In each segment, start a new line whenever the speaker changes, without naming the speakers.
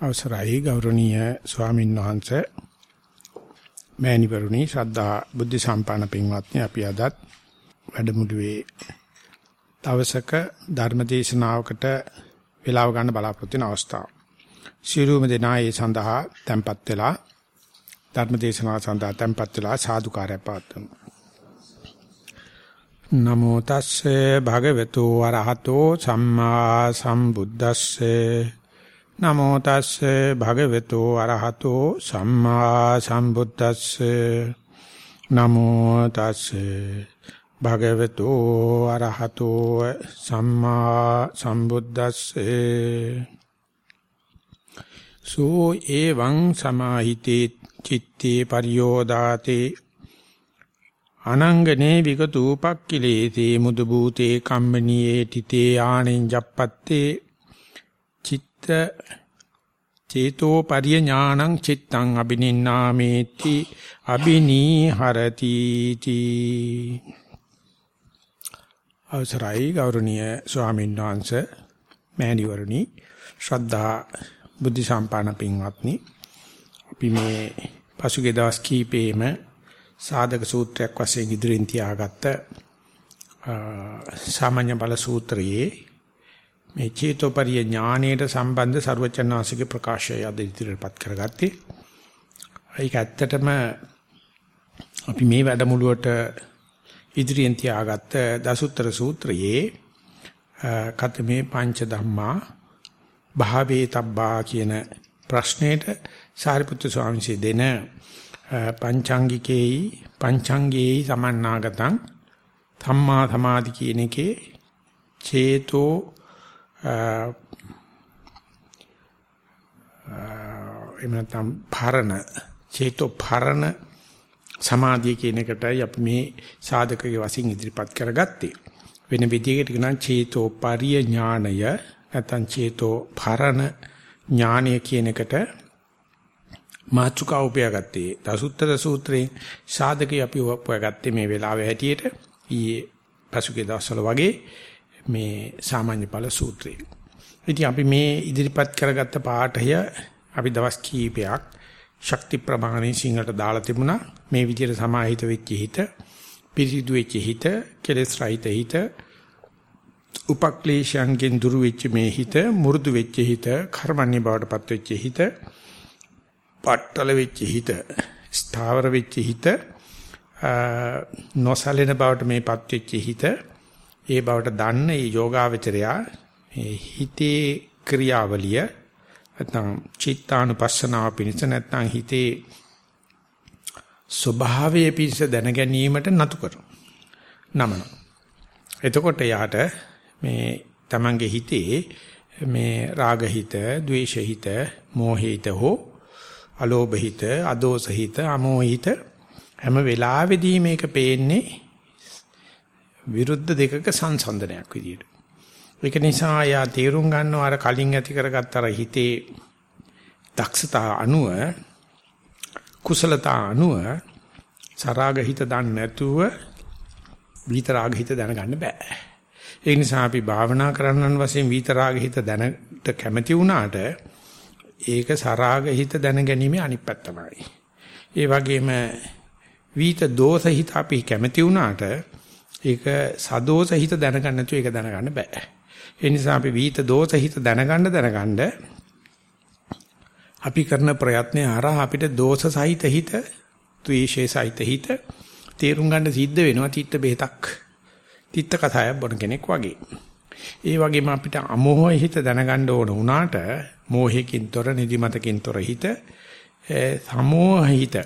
අවසරයි ගෞරවනීය ස්වාමීන් වහන්සේ මෑණිවරුනි ශ්‍රද්ධා බුද්ධ සම්පන්න පින්වත්නි අපි අදත් වැඩමුළුවේ දවසක ධර්ම දේශනාවකට වේලාව ගන්න බලාපොරොත්තු වෙන අවස්ථාව. ශිරුම දෙනා ඒ සඳහා tempත් වෙලා ධර්ම දේශනාව සඳහා tempත් වෙලා සාදුකාරය පාත්තුමු. නමෝ තස්සේ භගවතු වරහතෝ සම්මා සම්බුද්දස්සේ නමෝ තස්සේ භගවතු අරහතෝ සම්මා සම්බුද්දස්සේ. නමෝ තස්සේ භගවතු අරහතෝ සම්මා සම්බුද්දස්සේ. සෝ එවං සමාහිතේ චitte පරියෝදාතේ. අනංගනේ විගතූපක්ඛිලේතේ මුදු භූතේ කම්මනියේ තිතේ ආනෙන් ජප්පත්තේ. චේතෝ පරිය ඥානං චිත්තං අබිනින්නාමේති අබිනීහරති තී. අවසරයි ගෞරවනීය ස්වාමීන් වහන්සේ මෑණිවරණි ශ්‍රද්ධා බුද්ධ සම්පන්න පින්වත්නි. අපි මේ පසුගිය දවස් කීපෙම සාධක සූත්‍රයක් වශයෙන් ඉදිරියෙන් තියාගත්ත සාමාන්‍ය බල සූත්‍රයේ මේ චේතෝපරිය ඥානයට සම්බන්ධ ਸਰවචනාසික ප්‍රකාශය අද ඉදිරියටපත් කරගත්තේ. ඒක ඇත්තටම අපි මේ වැඩමුළුවට ඉදිරියෙන් තියාගත්ත දසුත්තර සූත්‍රයේ කතමේ පංච ධම්මා භාවේ තබ්බා කියන ප්‍රශ්නෙට සාරිපුත්‍ර ස්වාමීන් වහන්සේ දෙන පංචාංගිකේයි පංචාංගේයි සමන්නාගතං ධම්මා සමාධි කියන එකේ චේතෝ එහෙම නැත්නම් භරණ චේතෝ භරණ සමාධිය කියන එකටයි අපි මේ සාධකයේ වශයෙන් ඉදිරිපත් කරගත්තේ. වෙන විදිහකට කියනවා චේතෝ පරිය ඥාණය නැත්නම් චේතෝ භරණ ඥානය කියන එකට මාතුකා උපයාගත්තේ. දසුත්තර සූත්‍රයේ සාධකයේ අපි උපයාගත්තේ මේ වෙලාවේ හැටියට ඊයේ පසුගිය දවස්වල වගේ මේ සාමාන්‍ය ඵල සූත්‍රය. ඉතින් අපි මේ ඉදිරිපත් කරගත්ත පාඩය අපි දවස් කීපයක් ශක්ති ප්‍රමාණය සිංහලට දාලා තිබුණා. මේ විදිහට සමාහිත වෙච්ච හිත, පිරිසිදු වෙච්ච හිත, කෙලෙස් රහිත හිත, උපක්ලේශයන්ගෙන් දුරු වෙච්ච මේ හිත, මුරුදු වෙච්ච හිත, කර්මන්නේ බවටපත් වෙච්ච හිත, පట్టල වෙච්ච හිත, ස්ථාවර වෙච්ච හිත, නොසලෙන බවට මේපත් වෙච්ච හිත ඒ බවට දන්න ඒ යෝගාවචරයා මේ හිතේ ක්‍රියාවලිය නැත්නම් චිත්තානුපස්සනාව පිණිස නැත්නම් හිතේ ස්වභාවයේ පිණිස දැන ගැනීමට නතු කරන නමන. එතකොට යාට මේ Tamange හිතේ මේ රාග හිත, ද්වේෂ හිත, මෝහ හිත හෝ අලෝභ හිත, අදෝස හිත, අමෝහ හිත හැම වෙලාවෙදී මේක පේන්නේ විරුද්ධ දෙකක සංසන්දනයක් විදියට. ඒක නිසා යා තීරුම් ගන්නවා අර කලින් ඇති කරගත්ත අර හිතේ දක්ෂතා අනුව කුසලතා අනුව සරාග හිත දන්නේ නැතුව විතරාග හිත දැනගන්න බෑ. ඒ නිසා අපි භාවනා කරන්නන් වශයෙන් විතරාග හිත දැනට කැමති වුණාට ඒක සරාග හිත දැනගැනීමේ අනිත් පැත්තමයි. ඒ වගේම විත දෝෂ හිත අපි කැමති වුණාට ඒක සදෝෂ හිත දැනගන්න නැතුව ඒක දැනගන්න බෑ. ඒ නිසා අපි විිත දෝෂ හිත දැනගන්න දැනගන්න අපි කරන ප්‍රයත්නය හරහා අපිට දෝෂ සහිත හිත, ද්වේෂේ සහිත හිත තේරුම් ගන්න සිද්ධ වෙනවා තිත්ත බෙහෙතක්. තිත්ත කතාවක් බොන කෙනෙක් වගේ. ඒ වගේම අපිට අමෝහ හිත දැනගන්න ඕන වුණාට මෝහයෙන් තොර නිදිමතකින් තොර හිත සමෝහ හිත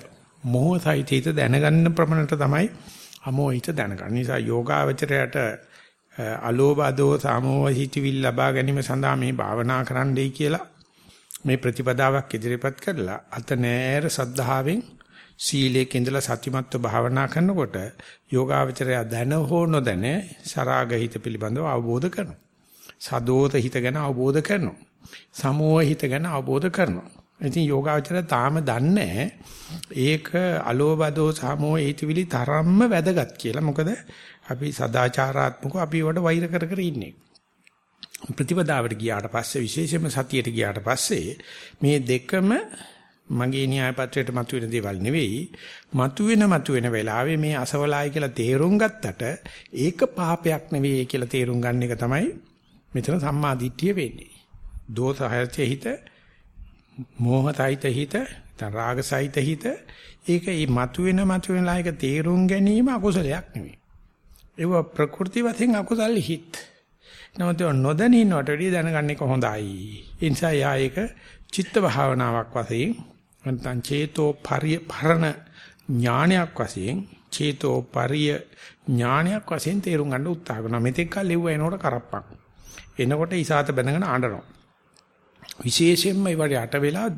මෝහ සහිත හිත දැනගන්න ප්‍රමණයට තමයි අමෝහිත දැනගන්න. නිසා යෝගාවචරයට අලෝභ අදෝ සාමෝහ හිතවිල් ලබා ගැනීම සඳහා මේ භාවනා කරන්නයි කියලා මේ ප්‍රතිපදාවක් ඉදිරිපත් කරලා අත නෑර සද්ධාවෙන් සීලයක ඉඳලා සතිමත්ව භාවනා කරනකොට යෝගාවචරය දැන හෝ නොදැන සරාග හිත පිළිබඳව අවබෝධ කරනවා. සදෝත හිත ගැන අවබෝධ කරනවා. සමෝහ හිත ගැන අවබෝධ කරනවා. ඉතින් යෝගාවචරය තාම දන්නේ ඒක අලෝබදෝ සමෝ ඒතිවිලි තරම්ම වැදගත් කියලා. මොකද අපි සදාචාරාත්මකව අපි වට වෛර කර කර ඉන්නේ. ප්‍රතිපදාවට ගියාට පස්සේ විශේෂයෙන්ම සතියට ගියාට පස්සේ මේ දෙකම මගේ න්‍යාය පත්‍රයට මතුවෙන දේවල් නෙවෙයි මතුවෙන මතුවෙන වෙලාවේ මේ අසවලායි කියලා තේරුම් ගත්තට ඒක පාපයක් නෙවෙයි කියලා තේරුම් ගන්න එක තමයි මෙතන සම්මා දිට්ඨිය වෙන්නේ. දෝෂහයත හිත, මෝහසහිත හිත, රාගසහිත හිත ඒක මේ මතුවෙන මතුවෙන ලායක තේරුම් ගැනීම අකුසලයක් නෙවෙයි. ඒව ප්‍රകൃති වශයෙන් අකුසල් හිත්. නමුත් නොදැනිනවට වැඩිය දැනගන්න එක හොඳයි. ඒ නිසා යා ඒක චිත්ත භාවනාවක් වශයෙන් නැත්නම් චේතෝ පරිය පරණ ඥානයක් වශයෙන් චේතෝ පරිය ඥානයක් වශයෙන් තේරුම් ගන්න උත්සාහ කරනවා. මෙතෙක් කල් ලෙව්ව එනකොට කරප්පක්. එනකොට ඉසాత බැඳගෙන ආඬනවා. විශේෂයෙන්ම ඒවට යට වෙලා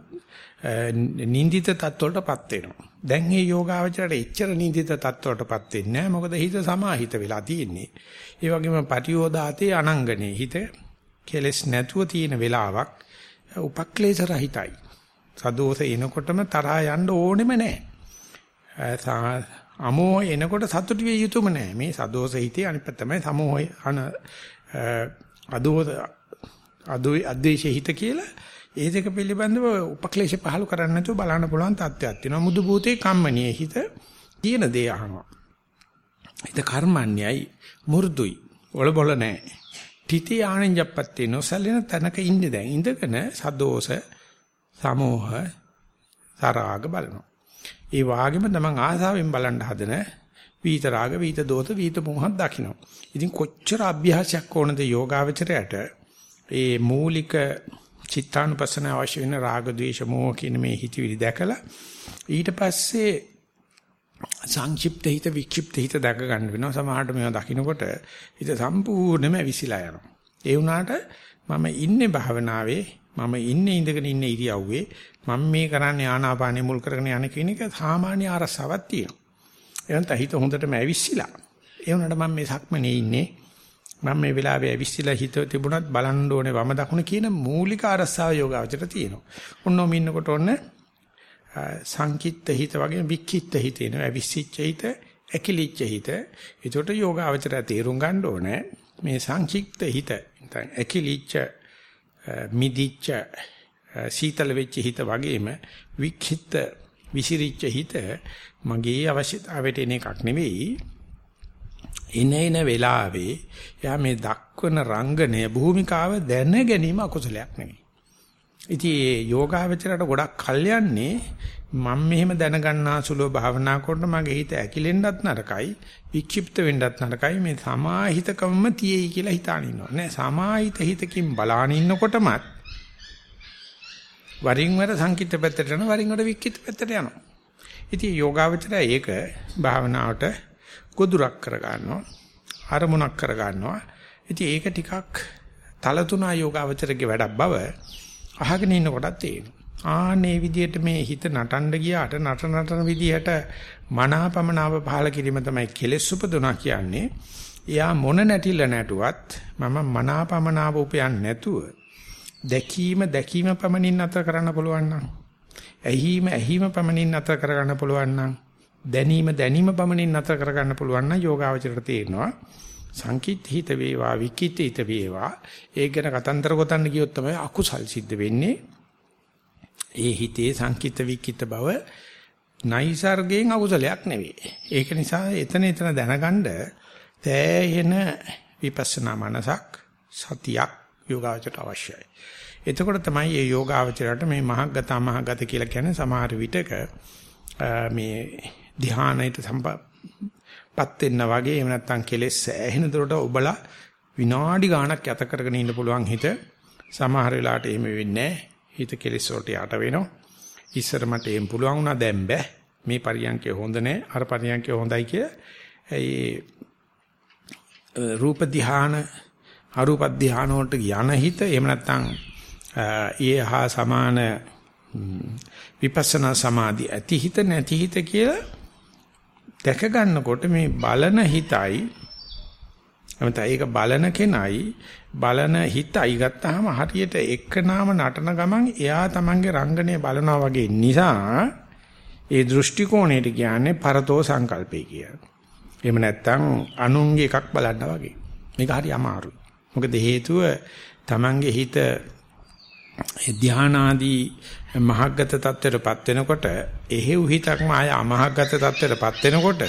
නින්දිත තත්වවලටපත් වෙනවා. දැන් මේ යෝගාවචරයට එච්චර නින්දිත තත්වවලටපත් වෙන්නේ නැහැ. මොකද හිත සමාහිත වෙලා තියෙන්නේ. ඒ වගේම පටියෝදාතේ අනංගනේ හිත කෙලස් නැතුව තියෙන වෙලාවක් උපක්ලේශ රහිතයි. සදෝස එනකොටම තරහා යන්න ඕනෙම නැහැ. අමෝහ එනකොට සතුටු විය යුතුම නැහැ. මේ සදෝස හිතේ අනිත් තමයි සමෝහය අන අදෝස අදෝ අද්වේෂ හිත කියලා ඒ දෙක පිළිබඳව උපක්ලේශ පහල කරන්න නැතුව බලන්න පුළුවන් තත්ත්වයක් තියෙනවා. මුදු භූතේ කම්මනිය හිත කියන දේ අහනවා. හිත කර්මන්නේයි මු르දුයි. ඔලබොල නැහැ. තිති ආනෙන්ජප්පත්තේ නොසලින තැනක ඉන්නේ දැන්. ඉඳගෙන සදෝස සමෝහ සරාග බලනවා. ඒ වාගෙම තමන් ආසාවෙන් බලන්න හදන වීත රාග වීත දෝත වීත මොහක් දකින්න. ඉතින් කොච්චර අභ්‍යාසයක් ඕනද යෝගාවචරයට ඒ මූලික චිත්තානුපස්සන අවශ්‍ය වෙන රාග ద్వේෂ මෝහ කියන මේ හිතවිලි දැකලා ඊට පස්සේ සංක්ෂිප්ත හිත වික්ෂිප්ත හිත දැක ගන්න වෙනවා. සමහරට මේවා දකින්නකොට හිත සම්පූර්ණයෙන්ම විසිලා යනවා. ඒ වුණාට මම ඉන්නේ භාවනාවේ මම ඉන්නේ ඉඳගෙන ඉන්න ඉරියව්වේ මම මේ කරන්නේ ආනාපානෙ මුල් කරගෙන යන කියන එක සාමාන්‍ය ආරසාවක් තියෙනවා. එහෙනම් හිත හොඳටම ඇවිස්සලා ඒ වුණාට මම මේ සක්මනේ ඉන්නේ. මම මේ වෙලාවේ ඇවිස්සিলা හිත තිබුණත් බලන්න ඕනේ වම දකුණ කියන මූලික අරසාව යෝගාවචර තියෙනවා. ඔන්නෝම ඉන්නකොට ඔන්න සංකිට්ත හිත වගේ වික්කිට්ත හිත එනවා. ඇවිස්සිච්ච හිත, ඇකිලිච්ච හිත. ඒකට යෝගාවචර තේරුම් ගන්න ඕනේ මේ සංකිට්ත හිත නැත්නම් ඇකිලිච්ච මිදිච්ච සීතල වෙච්ච හිත වගේම වික්කිට විසිරිච්ච හිත මගේ අවශ්‍යතාවයට එන එකක් නෙවෙයි එනේන වෙලාවේ යා මේ දක්වන රංගනය භූමිකාව දැන ගැනීම අකුසලයක් නෙවෙයි. ඉතින් මේ යෝගාවචරයට ගොඩක් කල් යන්නේ මම මෙහෙම දැනගන්නාසුලෝ භාවනා කරනකොට මගේ හිත ඇකිලෙන්නත් නරකයි වික්ෂිප්ත වෙන්නත් නරකයි මේ සමාහිතකමම තියෙයි කියලා හිතාන ඉන්නවා නෑ සමාහිත හිතකින් බලාන ඉන්නකොටමත් වරින් වර සංකිට පැත්තට යනවා වරින් වර වික්ෂිප්ත පැත්තට යනවා ඉතින් යෝගාවචරය ඒක භාවනාවට ගොදුරක් කර ගන්නවා අරමුණක් කර ගන්නවා ඉතින් ඒක ටිකක් තලතුණා යෝගාවචරගේ වැඩක් බව අහගෙන ඉන්න කොටත් තේරෙනවා. ආනේ විදිහට මේ හිත නටන්න ගියාට නට නටන විදිහට මනාපමනාව පහල කිරීම තමයි කෙලෙස් උපදුනා කියන්නේ. එයා මොන නැටිල්ල නැටුවත් මම මනාපමනාව උපයන්නේ නැතුව දැකීම දැකීම පමණින් අතර කරන්න පුළුවන් නම් ඇහිීම ඇහිීම පමණින් අතර කරගන්න පුළුවන් නම් දැනීම දැනීම පමණින් නතර කරගන්න පුළුවන් නම් යෝගාවචරයට තේරෙනවා. සංකිට හිත වේවා විකිට හිත වේවා. ඒක ගැන කතන්දර ගොතන්න ගියොත් තමයි අකුසල් සිද්ධ වෙන්නේ. ඒ හිතේ සංකිට විකිට බව නයිසර්ගයෙන් අකුසලයක් නෙවෙයි. ඒක නිසා එතන එතන දැනගන්න තෑහෙන විපස්සනා මනසක් සතියක් යෝගාවචරයට අවශ්‍යයි. එතකොට තමයි මේ යෝගාවචරයට මේ මහග්ගත මහග්ගත කියලා කියන්නේ සමහර විටක මේ ධානයට සම්පත් වෙන්න වගේ එහෙම නැත්නම් කෙලෙස් ඇහෙන දොරට ඔබලා විනාඩි ගාණක් යත කරගෙන ඉන්න පුළුවන් හිත. සමහර වෙලාවට එහෙම වෙන්නේ හිත කෙලෙස් වලට යට වෙනවා. ඉස්සර මට එහෙම පුළුවන් වුණා දැන් බෑ. මේ පරියන්කේ හොඳ නෑ. අර පරියන්කේ හොඳයි කිය ඒ රූප ධාන අරූප ධාන වලට යන හිත එහෙම නැත්නම් ඒ හා සමාන විපස්සනා සමාධි ඇති හිත නැති හිත කියලා දැක ගන්නකොට මේ බලන හිතයි එමෙත ඒක බලන කෙනයි බලන හිතයි ගත්තාම හරියට එක නාම නටන ගමන් එයා තමන්ගේ රංගනය බලනවා වගේ නිසා ඒ දෘෂ්ටි කෝණයට කියන්නේ පරතෝ සංකල්පේ කියලා. එහෙම නැත්නම් අනුන්ගේ එකක් බලන්න වගේ. මේක හරි අමාරුයි. මොකද හේතුව Tamange හිත ධානාදී මහග්ගත තත්ත්වයටපත් වෙනකොට එහෙව් හිතක්ම ආය අමහග්ගත තත්ත්වයටපත් වෙනකොට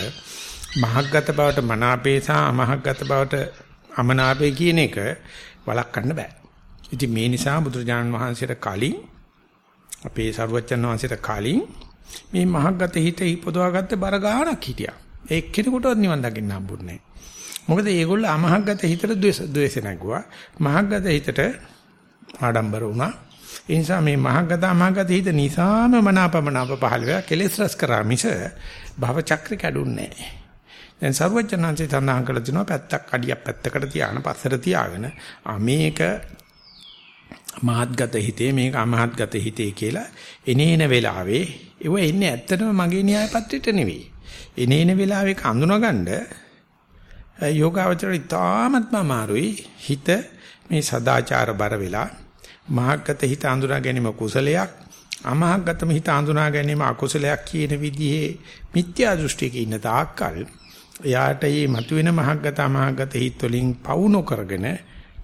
මහග්ගත බවට මනාපේ සහ අමහග්ගත බවට අමනාපේ කියන එක වළක්වන්න බෑ. ඉතින් මේ නිසා බුදුරජාණන් වහන්සේට කලින් අපේ සරුවච්චන් වහන්සේට කලින් මේ මහග්ගත හිත ඉපදවාගත්ත බර ගාණක් හිටියා. ඒ එක්කෙනෙකුටවත් නිවන් දකින්න හම්බුන්නේ නැහැ. මොකද මේගොල්ලෝ අමහග්ගත හිතට ද්වේෂ ද්වේෂ නැගුවා. මහග්ගත හිතට ආඩම්බර වුණා. ඒ නිසා මේ මහග්ගත අමහග්ගත හිත නිසාම මනාපමනාප පහළ වෙලා කෙලෙස් රස කරා මිස භව චක්‍ර කැඩුන්නේ නැහැ. දැන් සර්වඥාන්සේ තනහන් කළ දිනවා පැත්තක් අඩියක් පැත්තකට තියාගෙන පස්සට තියාගෙන ආ මේක මහත්ගත හිතේ මේක අමහත්ගත හිතේ කියලා එනේන වෙලාවේ ඒව එන්නේ ඇත්තටම මගේ න්‍යාය පත්‍රයට නෙවෙයි. එනේන වෙලාවේ අඳුනගන්න යෝගාවචරය තාමත්ම අමාරුයි හිත මේ සදාචාර බර වෙලා මහත්ගත හිත අඳුනා ගැනීම කුසලයක් අමහත්ගතම හිත අඳුනා ගැනීම අකුසලයක් කියන විදිහේ මිත්‍යා දෘෂ්ටියක ඉන්න තාක්කල් එයාට මේ මතුවෙන මහත්ගත අමහත්ගත හිත වලින් පවුනො කරගෙන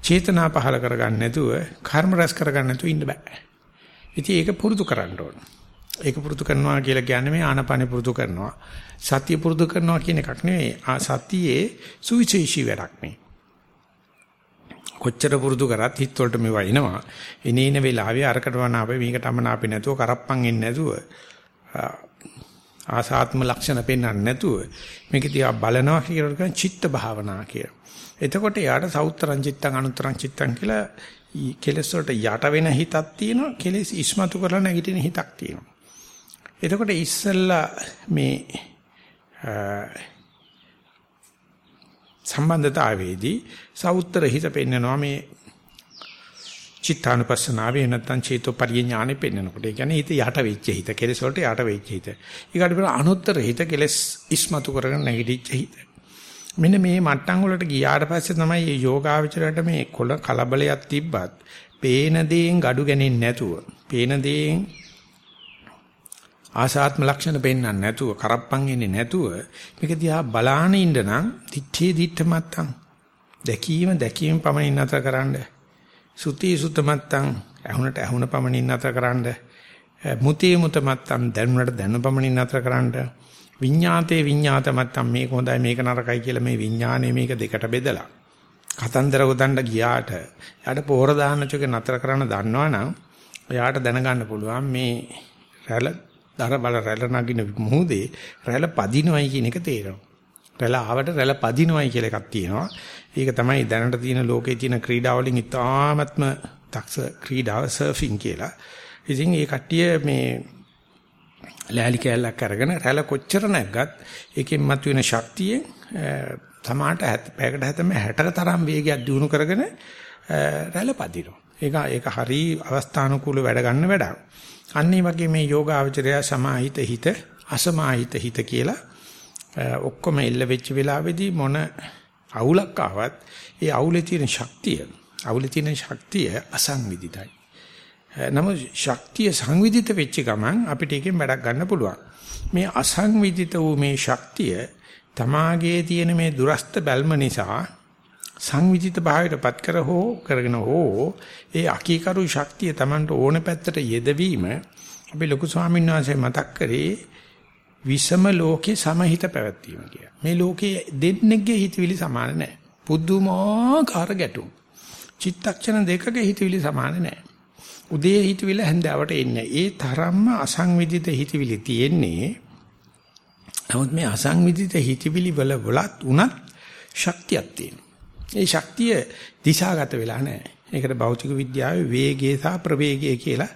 චේතනා පහල කරගන්න නැතුව කර්ම රැස් කරගන්න නැතුව ඉන්න බෑ. ඉතින් ඒක පුරුදු කරන්න ඕන. ඒක පුරුදු කරනවා කියලා කියන්නේ මේ ආනපන පුරුදු කරනවා. සතිය පුරුදු කරනවා කියන එකක් නෙවෙයි. ආ සතියේ සුවිශේෂී වැඩක් නේ. කොච්චර පුරුදු කරත් හිත වලට මේවා එනවා. එනේන වෙලාවේ අරකට වනාපේ මේකට අමනාපේ නැතුව කරප්පන් එන්නේ නැතුව ආසාත්ම ලක්ෂණ පෙන්වන්නේ නැතුව මේක දිහා බලනවා කියන චිත්ත භාවනා කියලා. එතකොට යාට සෞත්‍රං චිත්තං අනුත්‍රං චිත්තං කියලා කෙලස් වලට යට වෙන හිතක් තියෙනවා කෙලස් ඉස්මතු කරලා නැගිටින හිතක් තියෙනවා එතකොට ඉස්සල්ලා මේ සම්බන්ධතාවයේදී සෞත්‍ර හිත පෙන්නනවා මේ චිත්තානුපස්සනාවේ නැත්තම් චේතෝ පරිඥානෙ පෙන්නනකොට. ඒ කියන්නේ හිත යට වෙච්ච හිත කෙලස් වලට යට වෙච්ච හිත. ඊකට පස්සේ අනුත්තර හිත කෙලස් ඉස්මතු කරගෙන නැගිටිච්ච හිත. මෙන්න මේ මට්ටම් වලට ගියාට පස්සේ තමයි මේ යෝගාවචරයට මේ කොළ කලබලයක් තිබ්බත් පේන දේෙන් gadu ගන්නේ නැතුව පේන දේෙන් ආසාත්ම ලක්ෂණ පෙන්වන්න නැතුව කරප්පන් ඉන්නේ නැතුව මේක දිහා බලාන ඉන්න නම් දිත්තේ දිත්ත මත්තම් දැකීම දැකීම පමණින් නැතර කරන්න. සුති සුත මත්තම් ඇහුනට ඇහුන පමණින් නැතර කරන්න. මුතේ මුත මත්තම් දැනුණට දැනු පමණින් නැතර කරන්න. විඤ්ඤාතේ විඤ්ඤාත මත්තම් මේක හොඳයි මේක නරකයි කියලා මේ විඤ්ඤාණය මේක දෙකට බෙදලා. කතන්දර ගොතන්න ගියාට යාට පොහොර දාන්න චෝක නතර කරන්න දන්නවනම් එයාට දැනගන්න පුළුවන් මේ රැළ දර බල රැළ නගින මුහුදේ රැළ පදිනවයි කියන එක තේරෙනවා. රැළ ආවට රැළ පදිනවයි කියලා එකක් තියෙනවා. ඒක තමයි දැනට තියෙන ලෝකේ තියෙන ක්‍රීඩා වලින් ඉතාමත්ම දක්ෂ ක්‍රීඩාව සර්ෆින් කියලා. ඉතින් ඒ කට්ටිය මේ ලෑලි කෑල්ලක් අරගෙන රැළ කොච්චර නැග්ගත් ඒකෙන් මතුවෙන ශක්තියෙන් තමාට පැයකට හැතම 60ක තරම් වේගයක් දිනු කරගෙන රැළ පදිනවා. ඒක ඒක හරි අවස්ථානුකූල වැඩ ගන්න වැඩක්. අන්න ඒ වගේ මේ යෝගාවචරය සමාහිත හිත අසමාහිත හිත කියලා ඔක්කොම එල්ල වෙච්ච වෙලාවේදී මොන අවුලක් ආවත් ඒ අවුලේ තියෙන ශක්තිය අවුලේ තියෙන ශක්තිය අසංවිධිතයි. නමුත් ශක්තිය සංවිධිත වෙච්ච ගමන් අපිට එකෙන් වැඩක් ගන්න පුළුවන්. මේ අසංවිධිත වූ මේ ශක්තිය තමාගේ තියෙන මේ දුරස්ත බැල්ම නිසා සංවිධිත භාවයටපත් කර හෝ කරගෙන හෝ ඒ අකීකරු ශක්තිය Tamanට ඕන පැත්තට යෙදවීම අපි ලොකු ස්වාමීන් වහන්සේ මතක් කරේ විසම ලෝකේ සමහිත පැවැත්වීම කියලා. මේ ලෝකේ දෙන්නෙක්ගේ හිතවිලි සමාන නැහැ. පුදුමාකාර ගැටුම්. චිත්තක්ෂණ දෙකක හිතවිලි සමාන නැහැ. උදේ හිතවිල්ල හැන්දෑවට එන්නේ. ඒ තරම්ම අසංවිධිත හිතවිලි තියෙන්නේ. නමුත් මේ අසංවිධිත හිතවිලි වල වලත් උනත් ශක්තියක් තියෙනවා. ඒ ශක්තිය දිශාගත වෙලා නැහැ. ඒකට භෞතික විද්‍යාවේ වේගය සහ ප්‍රවේගය කියලා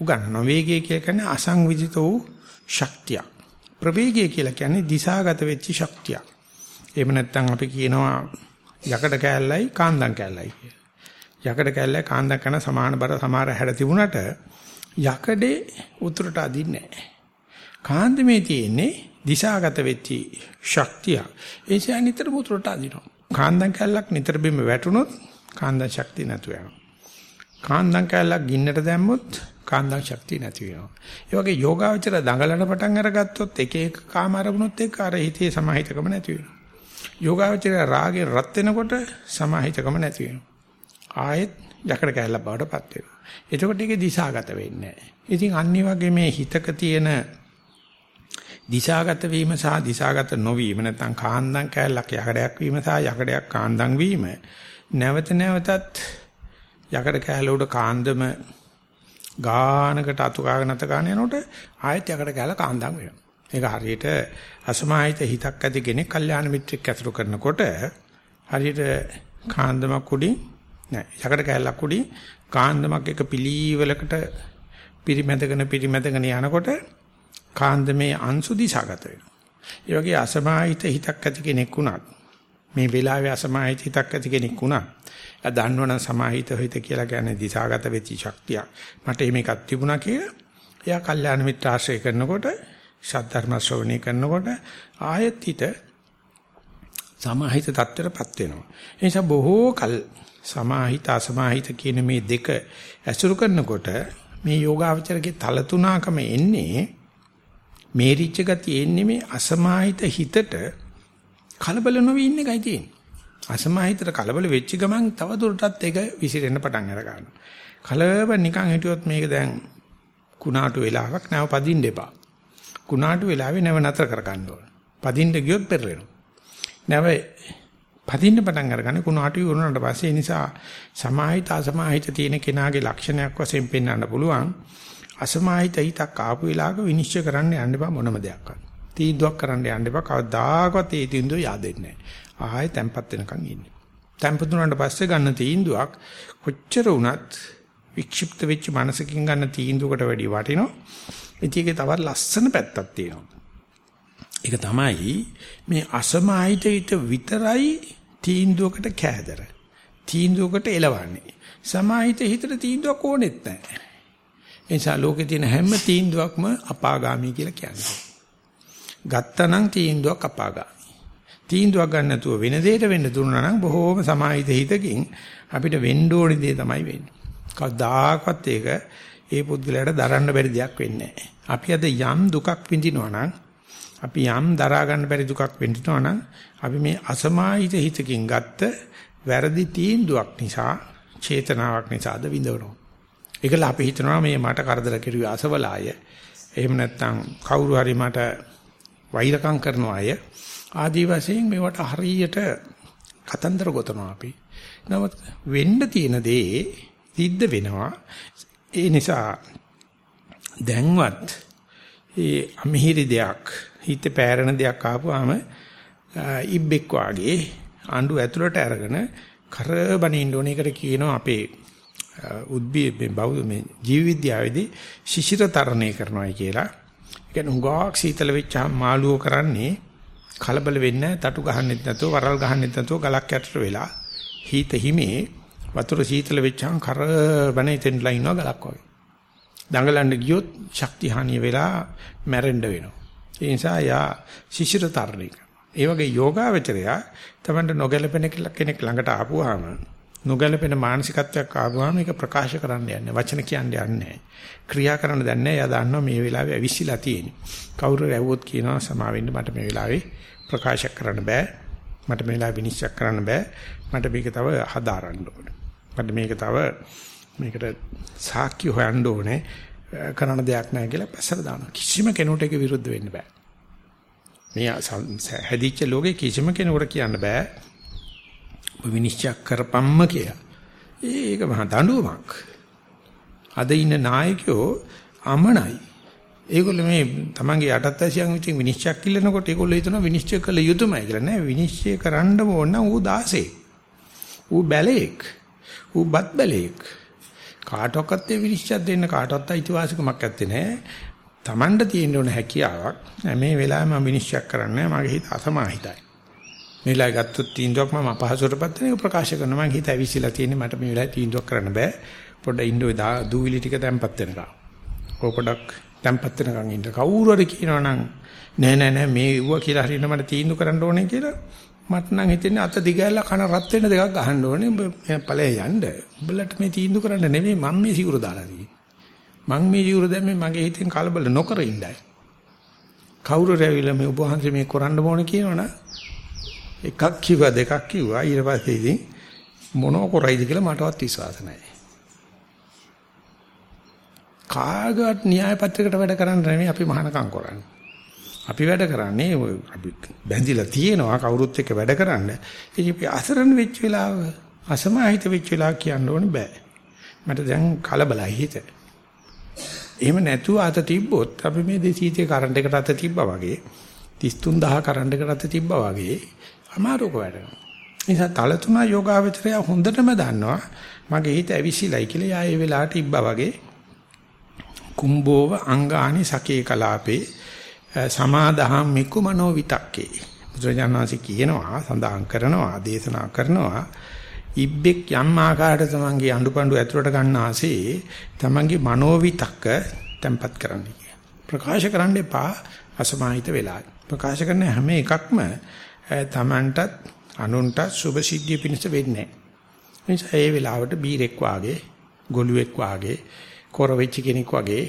උගන්වනවා. වේගය කියලා කියන්නේ අසංවිධිත වූ ශක්තිය. ප්‍රවේගය කියලා කියන්නේ දිශාගත වෙච්ච ශක්තිය. එහෙම නැත්නම් අපි කියනවා යකඩ කෑල්ලයි කාන්දම් කෑල්ලයි කියලා. යකඩ කැල්ල කාන්දක් කරන සමාන බර සමහර හැඩ තිබුණට යකඩේ උතුරට අදින්නේ නැහැ. කාන්දමේ තියෙන්නේ දිශාගත වෙච්ච ශක්තිය. ඒ නිසා නිතර උතුරට අදිනවා. කාන්දම් කැල්ලක් නිතර බිම වැටුනොත් කාන්දම් ශක්තිය නැතු වෙනවා. කාන්දම් කැල්ලක් ගින්නට දැම්මොත් කාන්දම් ශක්තිය නැති වෙනවා. ඒ වගේ යෝගාවචර දඟලන පටන් අරගත්තොත් එක එක කාම අරමුණුත් එක්ක අර හිතේ සමාහිතකම නැති වෙනවා. යෝගාවචර රාගේ රත් වෙනකොට සමාහිතකම නැති වෙනවා. ආයෙත් යකඩ කැලක් බවට පත් වෙනවා. එතකොට ඒකේ දිශාගත වෙන්නේ නැහැ. ඉතින් අනිත් වගේ මේ හිතක තියෙන දිශාගත වීම සහ දිශාගත නොවීම නැත්නම් කාන්දම් කැලක් යකඩයක් වීම සහ යකඩයක් කාන්දම් වීම නැවත නැවතත් යකඩ කැල උඩ කාන්දම ගානකට අතු කාගෙන නැත ගන්න යනකොට ආයෙත් යකඩ කැල කාන්දම් වෙනවා. ඒක හරියට අසමාහිත හිතක් ඇති කෙනෙක් කල්යාණ මිත්‍රෙක් ඇසුරු කරනකොට හරියට කාන්දමක් උඩින් නෑ යකඩ කැලක් උඩින් කාන්දමක් එක පිළිවෙලකට පිරිමැදගෙන පිරිමැදගෙන යනකොට කාන්දමේ අංශු දිශාගත වෙනවා. ඒ වගේ අසමාහිත හිතක් ඇති කෙනෙක් වුණත් මේ වෙලාවේ අසමාහිත හිතක් ඇති කෙනෙක් වුණත් එයා දන්නවනම් සමාහිත හිත කියලා කියන්නේ දිශාගත වෙච්ච ශක්තිය. මට මේකක් තිබුණා කියලා එයා කල්යාණ මිත්‍ර ආශ්‍රය කරනකොට ශාද්ධර්ම ශ්‍රවණය කරනකොට ආයත් හිත සමාහිත තත්ත්වයටපත් වෙනවා. ඒ නිසා බොහෝ කල් සමාහිත අසමාහිත කියන මේ දෙක ඇසුරු කරනකොට මේ යෝගාවචරගේ තල තුනකම එන්නේ මේරිච්ච ගතිය එන්නේ මේ අසමාහිත හිතට කලබල නොවි ඉන්න එකයි තියෙන්නේ. අසමාහිතට කලබල වෙච්ච ගමන් තව දුරටත් ඒක විසිරෙන්න පටන් අර ගන්නවා. කලබල නිකන් හිටියොත් මේක දැන් කුණාටු වෙලාවක් නැව පදින්න එපා. කුණාටු වෙලාවේ නැව නතර කර ගන්න ඕන. පදින්න ගියොත් පෙරලෙනවා. නැව පදින්න පටන් අරගන්නේ කුණාටු වුණාට පස්සේ ඒ නිසා සමාහිත අසමාහිත තියෙන කෙනාගේ ලක්ෂණයක් වශයෙන් පෙන්වන්න පුළුවන්. අසමාහිත හිතක් ආපු වෙලාවක විනිශ්චය කරන්න යන්න බෑ මොනම දෙයක්වත්. තීන්දුවක් කරන්න යන්න එපා. කවදාකවත් ඒ තීන්දුව yaadෙන්නේ නැහැ. ආයෙ තැම්පත් වෙනකන් ඉන්නේ. තැම්පත් වුණාට පස්සේ ගන්න තීන්දුවක් කොච්චර වුණත් වික්ෂිප්ත වෙච්ච මනසකින් ගන්න තීන්දුවකට වැඩිය වටිනවා. ඒකේ තවත් ලස්සන පැත්තක් තියෙනවා. ඒක තමයි මේ අසමාහිත හිත විතරයි තීන්දුවකට කෑදර. තීන්දුවකට එලවන්නේ. සමාහිත හිතට තීන්දුවක් ඕනෙත් නැහැ. ඒ නිසා ලෝකේ තියෙන හැම තීන්දුවක්ම අපාගාමී කියලා කියන්නේ. ගත්තනම් තීන්දුවක් අපාගාමී. තීන්දුවක් ගන්න නැතුව වෙන දෙයකට වෙන්න දුන්නා නම් බොහෝම සමාහිත හිතකින් අපිට වෙන්න ඕනි දේ තමයි වෙන්නේ. කවදාකවත් ඒක ඒ පුද්ගලයාට දරන්න බැරි දෙයක් වෙන්නේ නැහැ. අපි අද යම් දුකක් විඳිනවා නම් අපි යම් දරා ගන්න බැරි දුකක් විඳිනවා නම් අපි මේ අසමාහිත හිතකින් ගත්ත වැරදි තීන්දුවක් නිසා චේතනාවක් නිසාද විඳවනවා. ඒකල අපි හිතනවා මේ මට කරදර කෙරුවේ අසවලාය. එහෙම නැත්නම් කවුරු හරි මට වෛරකම් කරන අය ආදි වශයෙන් මේවට හරියට කතන්දර ගොතනවා අපි. නමුත් වෙන්න තියෙන දේ සිද්ධ වෙනවා. ඒ නිසා දැන්වත් ඒ අමිහිරි දෙයක් හිත පෑරෙන දෙයක් ආපුවාම ඉබ්බෙක් වාගේ ආණ්ඩු ඇතුළට අරගෙන කරබනින්න ඕන එකට කියනවා අපේ උද්භී මේ බෞද්ධ මේ ජීව විද්‍යාවේදී ශිශිර තරණය කරනවායි කියලා. ඒ කියන්නේ හුඟක් සීතල වෙච්චාම මාළුව කරන්නේ කලබල වෙන්නේ තටු ගහන්නෙත් නැතුව වරල් ගහන්නෙත් නැතුව ගලක් යටට වෙලා හීත හිමේ වතුර සීතල වෙච්චාම කර බණ ඉතින්ලා ඉනවා ගලක් වගේ. දඟලන්න ගියොත් ශක්ති හානිය වෙලා මැරෙන්න වෙනවා. ඒ නිසා යා ශිශිර තරණය කරනවා. ඒ වගේ යෝගාවචරයා තමන්ට නොගැලපෙන කෙනෙක් ළඟට ආපුවාම නොගැලපෙන මානසිකත්වයක් ආවම ඒක ප්‍රකාශ කරන්න යන්නේ වචන කියන්න යන්නේ. ක්‍රියා කරන්න දන්නේ එයා දන්නවා මේ වෙලාවේ ඇවිස්සලා තියෙන්නේ. කවුරු රැවුවොත් කියනවා සමා වෙන්න මට මේ වෙලාවේ ප්‍රකාශ කරන්න බෑ. මට මේ වෙලාවේ විනිශ්චය කරන්න බෑ. මට මේක තව හදාරන්න ඕනේ. මට මේක තව මේකට සාක්ෂි හොයන්න ඕනේ. කරන දෙයක් නැහැ කියලා පැසල දානවා. කිසිම කෙනෙකුට ඒක විරුද්ධ වෙන්න බෑ. මේ හැදිච්ච ලෝකේ කිසිම කෙනෙකුට කියන්න බෑ. ඔබ විනිශ්චය කරපම්ම කියලා. ඒක මහා දඬුවමක්. අද ඉන්න නායකයෝ අමනයි. ඒගොල්ලෝ මේ තමන්ගේ යටත් ඇසියන් විසින් විනිශ්චය කිල්ලනකොට ඒගොල්ලෝ හිතනවා විනිශ්චය කළ යුතුමයි කියලා. නෑ විනිශ්චය කරන්න ඕන ඌ දාසේ. ඌ බැලේක්. ඌ බත් බැලේක්. කාටවත් ඒ විනිශ්චය දෙන්න කාටවත් අයිතිවාසිකමක් නැත්තේ නෑ. Tamanda තියෙන්න ඕන හැකියාවක්. මේ වෙලාවේ මම විනිශ්චය කරන්නේ මගේ හිත අසමාහිතයි. මේලා ගත්තොත් තීන්දුවක් මම අපහසුටපත් වෙන එක ප්‍රකාශ කරනවා. මම හිත ඇවිස්සලා තියෙන්නේ මට මේ වෙලාවේ තීන්දුවක් කරන්න බෑ. පොඩ්ඩ ඉන්න ඔය දූවිලි ටික තැම්පත් වෙනකම්. ඔය පොඩක් තැම්පත් වෙනකම් ඉන්න. කවුරු හරි කියනවා නම් නෑ නෑ නෑ මේ ඌව කියලා හරින මට තීන්දුව කරන්න ඕනේ කියලා. මට නම් හිතෙන්නේ අත දිගැල්ල කන රත් වෙන දෙකක් ගහන්න ඕනේ. ඔබ ඵලයේ යන්න. උඹලට මේ තීන්දුව කරන්න නෙමෙයි මම මේ සිවුර දාලා තියෙන්නේ. මම මේ සිවුර දැම්මේ මගේ හිතෙන් කලබල නොකර ඉන්නයි කවුරු රැවිලා මේ ඔබ වහන්සේ මේ කරන්න ඕනේ කියනවනේ එකක් කිව්වා දෙකක් කිව්වා ඊට පස්සේ ඉතින් මොනෝ කරයිද කියලා මටවත් විශ්වාස නැහැ. කාගවත් න්‍යාය පත්‍රයකට වැඩ කරන්න නෙමෙයි අපි මහානකම් කරන්නේ. අපි වැඩ කරන්නේ අපි බැඳිලා තියෙනවා කවුරුත් එක්ක වැඩ කරන්න. ඉතින් අපි අසරණ වෙච්ච වෙලාව අසමාහිත වෙච්ච වෙලාව කියන්න ඕනේ බෑ. මට දැන් කලබලයි හිත. එහෙම නැතුව අත තිබ්බොත් අපි මේ 230 කරන්ට් එකට අත තිබ්බා වගේ 33000 කරන්ට් එකට අත තිබ්බා වගේ අමාරුක වැඩනවා. නිසා තල තුන යෝගාවචරය හොඳටම දන්නවා මගේ හිත ඇවිසිලයි කියලා යා ඒ වෙලාවට ඉබ්බා වගේ කුම්බෝව අංගානි සකේ කලාපේ සමාදහම් මිකු මනෝ විතක්කේ බුදුරජාණන්සේ කියනවා සඳහන් කරනවා දේශනා කරනවා ඉබ්බෙක් යම් ආකාරයකට තමන්ගේ අඬපඬු ඇතුළට ගන්න ආසේ තමන්ගේ මනෝ විතක්ක තැම්පත් කරන්න කිය. ප්‍රකාශ කරන්න එපා අසමාහිත වෙලා. ප්‍රකාශ කරන හැම එකක්ම තමන්ටත් අනුන්ටත් සුභ සිද්ධිය පිණිස වෙන්නේ නැහැ. නිසා ඒ වෙලාවට බීරෙක් වාගේ, ගොළුෙක් වාගේ, කොර වෙච්ච කෙනෙක් වගේ,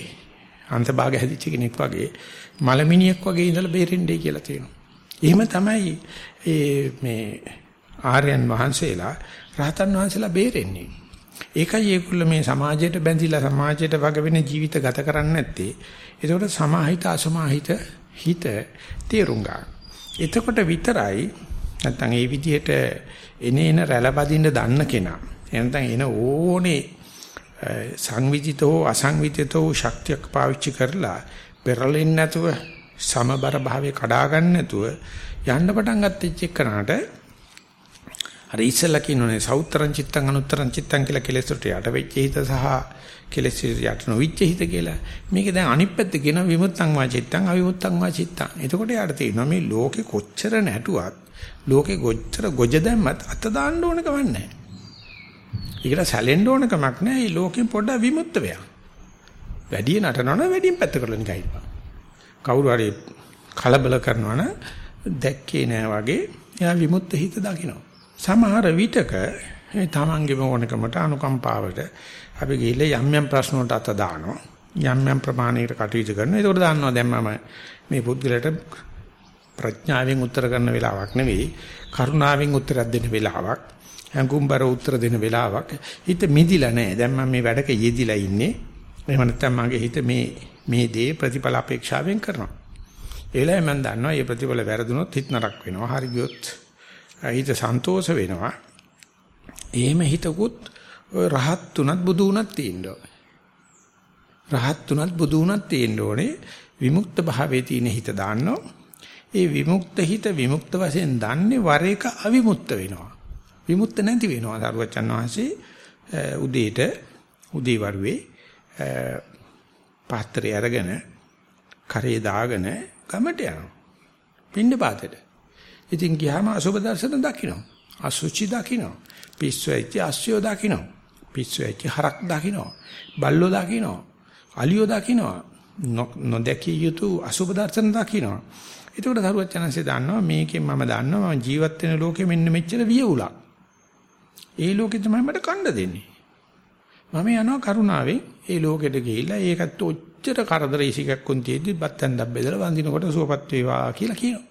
අන්තභාග හැදිච්ච කෙනෙක් වගේ, මලමිනියෙක් වගේ ඉඳලා බේරෙන්නේ කියලා තියෙනවා. එහෙම තමයි මේ ආර්යයන් වහන්සේලා රහතන් වහන්සේලා බේරෙන්නේ. ඒකයි ඒගොල්ල මේ සමාජයට බැඳිලා සමාජයට වග වෙන ජීවිත ගත කරන්නේ නැත්තේ. ඒකට සමාහිත අසමාහිත හිත තේරුම් ගන්න. එතකොට විතරයි නැත්තම් ඒ විදිහට එනේන රැළපදින්න දන්න කෙනා. එනතන් එන ඕනේ සංවිධිතෝ අසංවිධිතෝ ශක්තියක් පාවිච්චි කරලා පෙරලෙන්නේ නැතුව සමබර භාවයේ කඩා ගන්න නැතුව යන්න පටන් ගත්තෙච්ච එකනට අර ඉස්සෙල්ලා කියනෝනේ සෞත්‍රං චිත්තං අනුත්තරං චිත්තං කියලා කෙලෙස් වලට යට වෙච්ච හිත සහ කෙලෙස් යට නොවිච්ච හිත කියලා. මේක දැන් අනිත් පැත්ත කියන විමුක්තං වා චිත්තං අවිමුක්තං වා චිත්තං. එතකොට යාට තේරෙනවා මේ ලෝකේ කොච්චර නැටුවත් ලෝකේ කොච්චර ගොජ දැම්මත් අත දාන්න ඕන කමක් නැහැ. ඒකට සැලෙන්න ඕන කමක් නැහැ. මේ ලෝකෙන් පොඩ්ඩක් විමුක්ත වෙයා. වැඩි නටනවනම් වැඩියෙන් පැත්ත කරලා නිකන් ඉන්නවා. කවුරු හරි කලබල කරනවනම් දැක්කේ නෑ වගේ එයා විමුක්ත හිත දකිනවා. සමහර විටක මේ තමන්ගේම ඕනකමට අනුකම්පාවට අපි ගිහිල්ලා යම් යම් ප්‍රශ්න වලට අත දානවා. යම් යම් ප්‍රමාණයකට කටයුතු කරනවා. ඒකට දන්නවා දැන් මම මේ පුද්ගලයාට ප්‍රඥාවෙන් උත්තර කරන වෙලාවක් නෙවෙයි කරුණාවෙන් උත්තරයක් දෙන්න වෙලාවක් හැඟුම්බර උත්තර දෙන වෙලාවක්. හිත මිදිලා නැහැ. දැන් මම මේ වැඩක යෙදිලා ඉන්නේ. එහෙම නැත්නම් මගේ හිත මේ මේ දේ ප්‍රතිඵල අපේක්ෂාවෙන් කරනවා. ඒ වෙලාවේ මම දන්නවා මේ ප්‍රතිඵල වැරදුනොත් හිත නරක වෙනවා. හරි ගියොත් හිත සන්තෝෂ වෙනවා. එහෙම හිතකුත් ඔය රහත් තුනත් බුදු වුණත් තියෙන්න ඕනේ රහත් තුනත් බුදු වුණත් තියෙන්න ඕනේ විමුක්ත භාවයේ තියෙන හිත දාන්නෝ ඒ විමුක්ත හිත විමුක්ත වශයෙන් දන්නේ වර එක අවිමුක්ත වෙනවා. විමුක්ත නැති වෙනවා. සරුවචන් වහන්සේ උදේට උදේ වරුවේ පාත්‍රය අරගෙන කරේ දාගෙන ගමට යනවා. පින්න පාතේට. ඉතින් ගියාම අසුබ දර්ශන දකින්න. අසුචි දකින්න. පිස්සු ඇච්ච අස්සයෝ දකින්න. පිස්සු ඇච්ච හරක් දකින්න. බල්ලෝ දකින්න. අලියෝ දකින්න. නොදැකිය යුතු අසුබ දර්ශන දකින්න. එතකොට සරුවචනන්සේ දන්නවා මේකෙන් මම දන්නවා මම ජීවත් වෙන ලෝකෙ මෙන්න මෙච්චර වියුලක්. ඒ ලෝකෙ තමයි මට කණ්ඩ දෙන්නේ. මම යනවා කරුණාවෙන් ඒ ලෝකෙට ගිහිල්ලා ඒකත් ඔච්චර කරදර ඉසිකක්කුන් තියෙද්දි බත්තන් දබ්බෙදලා වඳිනකොට සුවපත් වේවා කියලා කියනවා.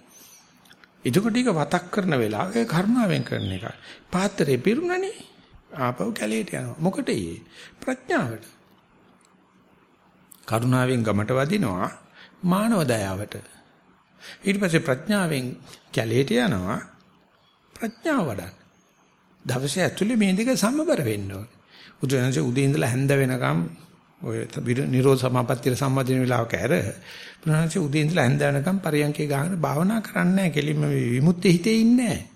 එතකොට ටික වතක් කරන වෙලාවක කරුණාවෙන් කරන එක. පාත්‍රේ පිරුණනේ ආපහු කැලේට යනවා. මොකටද ප්‍රඥාවට. කරුණාවෙන් ගමට වදිනවා මානව දයාවට. ඊට පස්සේ ප්‍රඥාවෙන් කැලේට යනවා ප්‍රඥාව වඩන්න. දවසේ ඇතුලේ මේ දෙක සම්බර වෙන්න ඕනේ. බුදුරජාණන්සේ උදේ ඉඳලා හැන්ද වෙනකම් ඔය නිරෝධ සමාපත්තියට සම්බන්ධ වෙලාවක ඇර බුදුරජාණන්සේ උදේ ඉඳලා හැන්ද වෙනකම් පරියන්කේ ගහන භාවනා කරන්නේ නැහැ. කෙලින්ම විමුක්ති හිතේ ඉන්නේ නැහැ.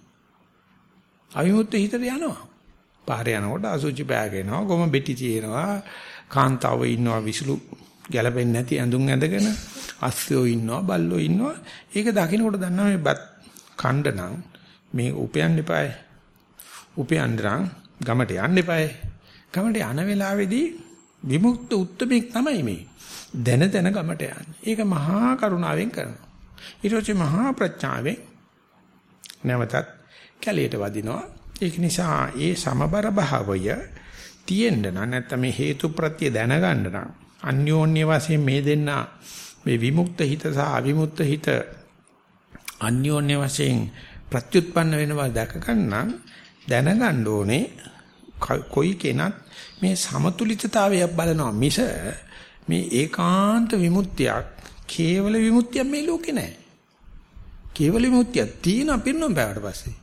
අවිමුක්ති හිතට යනවා. පාරේ යනකොට අසුචි බෑග් එනවා, ගොම බෙටි තියෙනවා, කාන්තාව ඉන්නවා විසුළු ගැලපෙන්නේ නැති ඇඳුම් ඇඳගෙන අස්සයෝ ඉන්නවා බල්ලෝ ඉන්නවා. ඒක දකින්නකොට දන්නවා මේ බත් කණ්ඩ නම් මේ උපයන්න එපායි. උපයන්න නම් ගමට යන්න එපායි. ගමට යන වෙලාවේදී විමුක්ත උත්තරෙක් තමයි මේ. දැන දැන ගමට යන්නේ. ඒක මහා කරුණාවෙන් කරනවා. ඊට පස්සේ මහා ප්‍රඥාවෙන් නැවතත් කැලයට වදිනවා. ඒක නිසා ඒ සමබර භාවය තියෙන්න නම් නැත්නම් මේ හේතු ප්‍රත්‍ය දැනගන්න නම් අන්‍යෝන්‍ය වශයෙන් මේ දෙන්නා මේ විමුක්ත හිත සහ අවිමුක්ත හිත අන්‍යෝන්‍ය වශයෙන් ප්‍රත්‍යুৎපන්න වෙනවා දැක ගන්න දැනගන්න ඕනේ කොයි කෙනත් මේ සමතුලිතතාවයක් බලනවා මිස මේ ඒකාන්ත විමුක්තියක් කේවල විමුක්තියක් මේ ලෝකේ නැහැ. කේවල විමුක්තියක් තියෙන පිරුණම් බෑවට පස්සේ.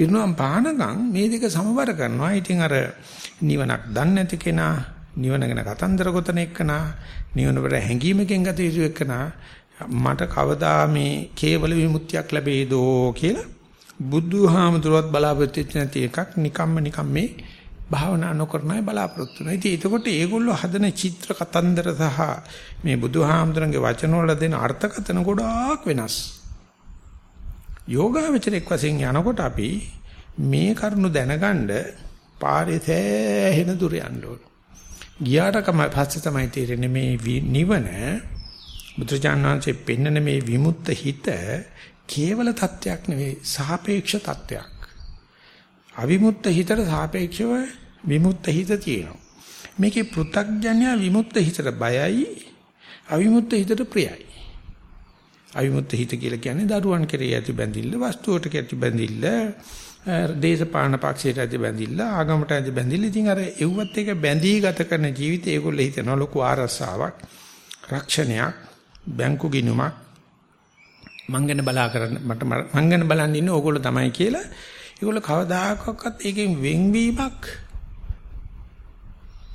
පිරුණම් පහනකම් මේ දෙක සමබර කරනවා. ඉතින් අර නිවනක් දන්නේ නැති කෙනා නිවන ගැන කතන්දර ගොතන එක්කනා නිවන වල හැඟීමකින් ගත යුතු එක්කනා මට කවදා මේ කේවල විමුක්තියක් ලැබෙයිදෝ කියලා බුදුහාමුදුරුවත් බලාපොරොත්තු වෙච්ච නැති එකක් නිකම්ම නිකම් මේ භාවනා නොකරනයි බලාපොරොත්තු වෙනවා. ඉතින් එතකොට ඒගොල්ලෝ හදන චිත්‍ර කතන්දර සහ මේ බුදුහාමුදුරන්ගේ වචන වල දෙන අර්ථකථන ගොඩාක් වෙනස්. යෝගාවචරයක් වශයෙන් යනකොට අපි මේ කරුණු දැනගන්න පාරේ සෑහෙන දුර යන්න ඕන. ගියාට පස්සේ තමයි තේරෙන්නේ මේ නිවන බුදුචානන්සේ පෙන්නන මේ විමුක්ත හිත කේවල තත්වයක් නෙවෙයි සාපේක්ෂ තත්වයක්. අවිමුක්ත හිතට සාපේක්ෂව විමුක්ත හිත තියෙනවා. මේකේ පෘථග්ජන්‍ය විමුක්ත හිතට බයයි අවිමුක්ත හිතට ප්‍රියයි. අවිමුක්ත හිත කියලා කියන්නේ දරුවන් කෙරෙහි ඇති බැඳිල්ල වස්තුවට ඇති බැඳිල්ල දේශපාලන පක්ෂයට ඇති බැඳිල්ල ආගමට ඇති බැඳිල්ල. ඉතින් අර එව්වත් එක බැඳී ගත කරන ජීවිතය ඒගොල්ලෝ හිතනවා ලොකු ආරස්සාවක් රක්ෂණයක් බැංකු ගිණුමක්. මං ගැන බලා කරන්න මට මං ගැන බලන් ඉන්නේ ඕගොල්ලෝ තමයි කියලා. ඒගොල්ලෝ කවදාකවත් ඒකෙන් වෙන්වීමක්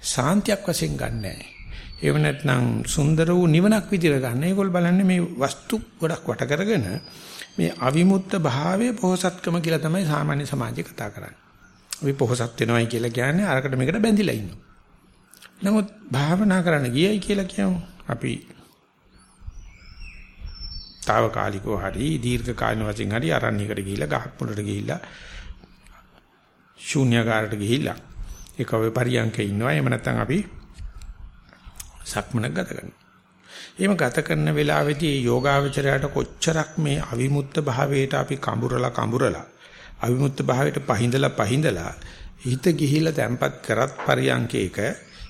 සාන්තියක් වශයෙන් ගන්නෑ. ඒව නැත්නම් සුන්දර වූ නිවනක් විදිහට ගන්න. ඒගොල්ලෝ බලන්නේ මේ වස්තු ගොඩක් වට කරගෙන මේ අවිමුක්ත භාවය පොහසත්කම කියලා තමයි සාමාන්‍ය සමාජය කතා කරන්නේ. අපි පොහසත් වෙනවයි කියලා කියන්නේ අරකට මේකට බැඳිලා ඉන්නවා. නමුත් භාවනා කරන්න ගියයි කියලා කියමු. අපි తాවකාලිකව හරි දීර්ඝ කාලින වශයෙන් හරි අරණියකට ගිහිල්ලා ගහක් මුලට ගිහිල්ලා ශූන්‍යකාරට ගිහිල්ලා ඒක ඔය පරියන්කේ ඉන්නවා එහෙම නැත්නම් අපි සක්මන ගත කරනවා. එහෙම ගත කරන වෙලාවේදී යෝගාවචරයට කොච්චරක් මේ අවිමුක්ත භාවයට අපි කඹුරලා කඹුරලා අවිමුක්ත භාවයට පහඳලා පහඳලා හිත ගිහිලා තැම්පත් කරත් පරියන්කේක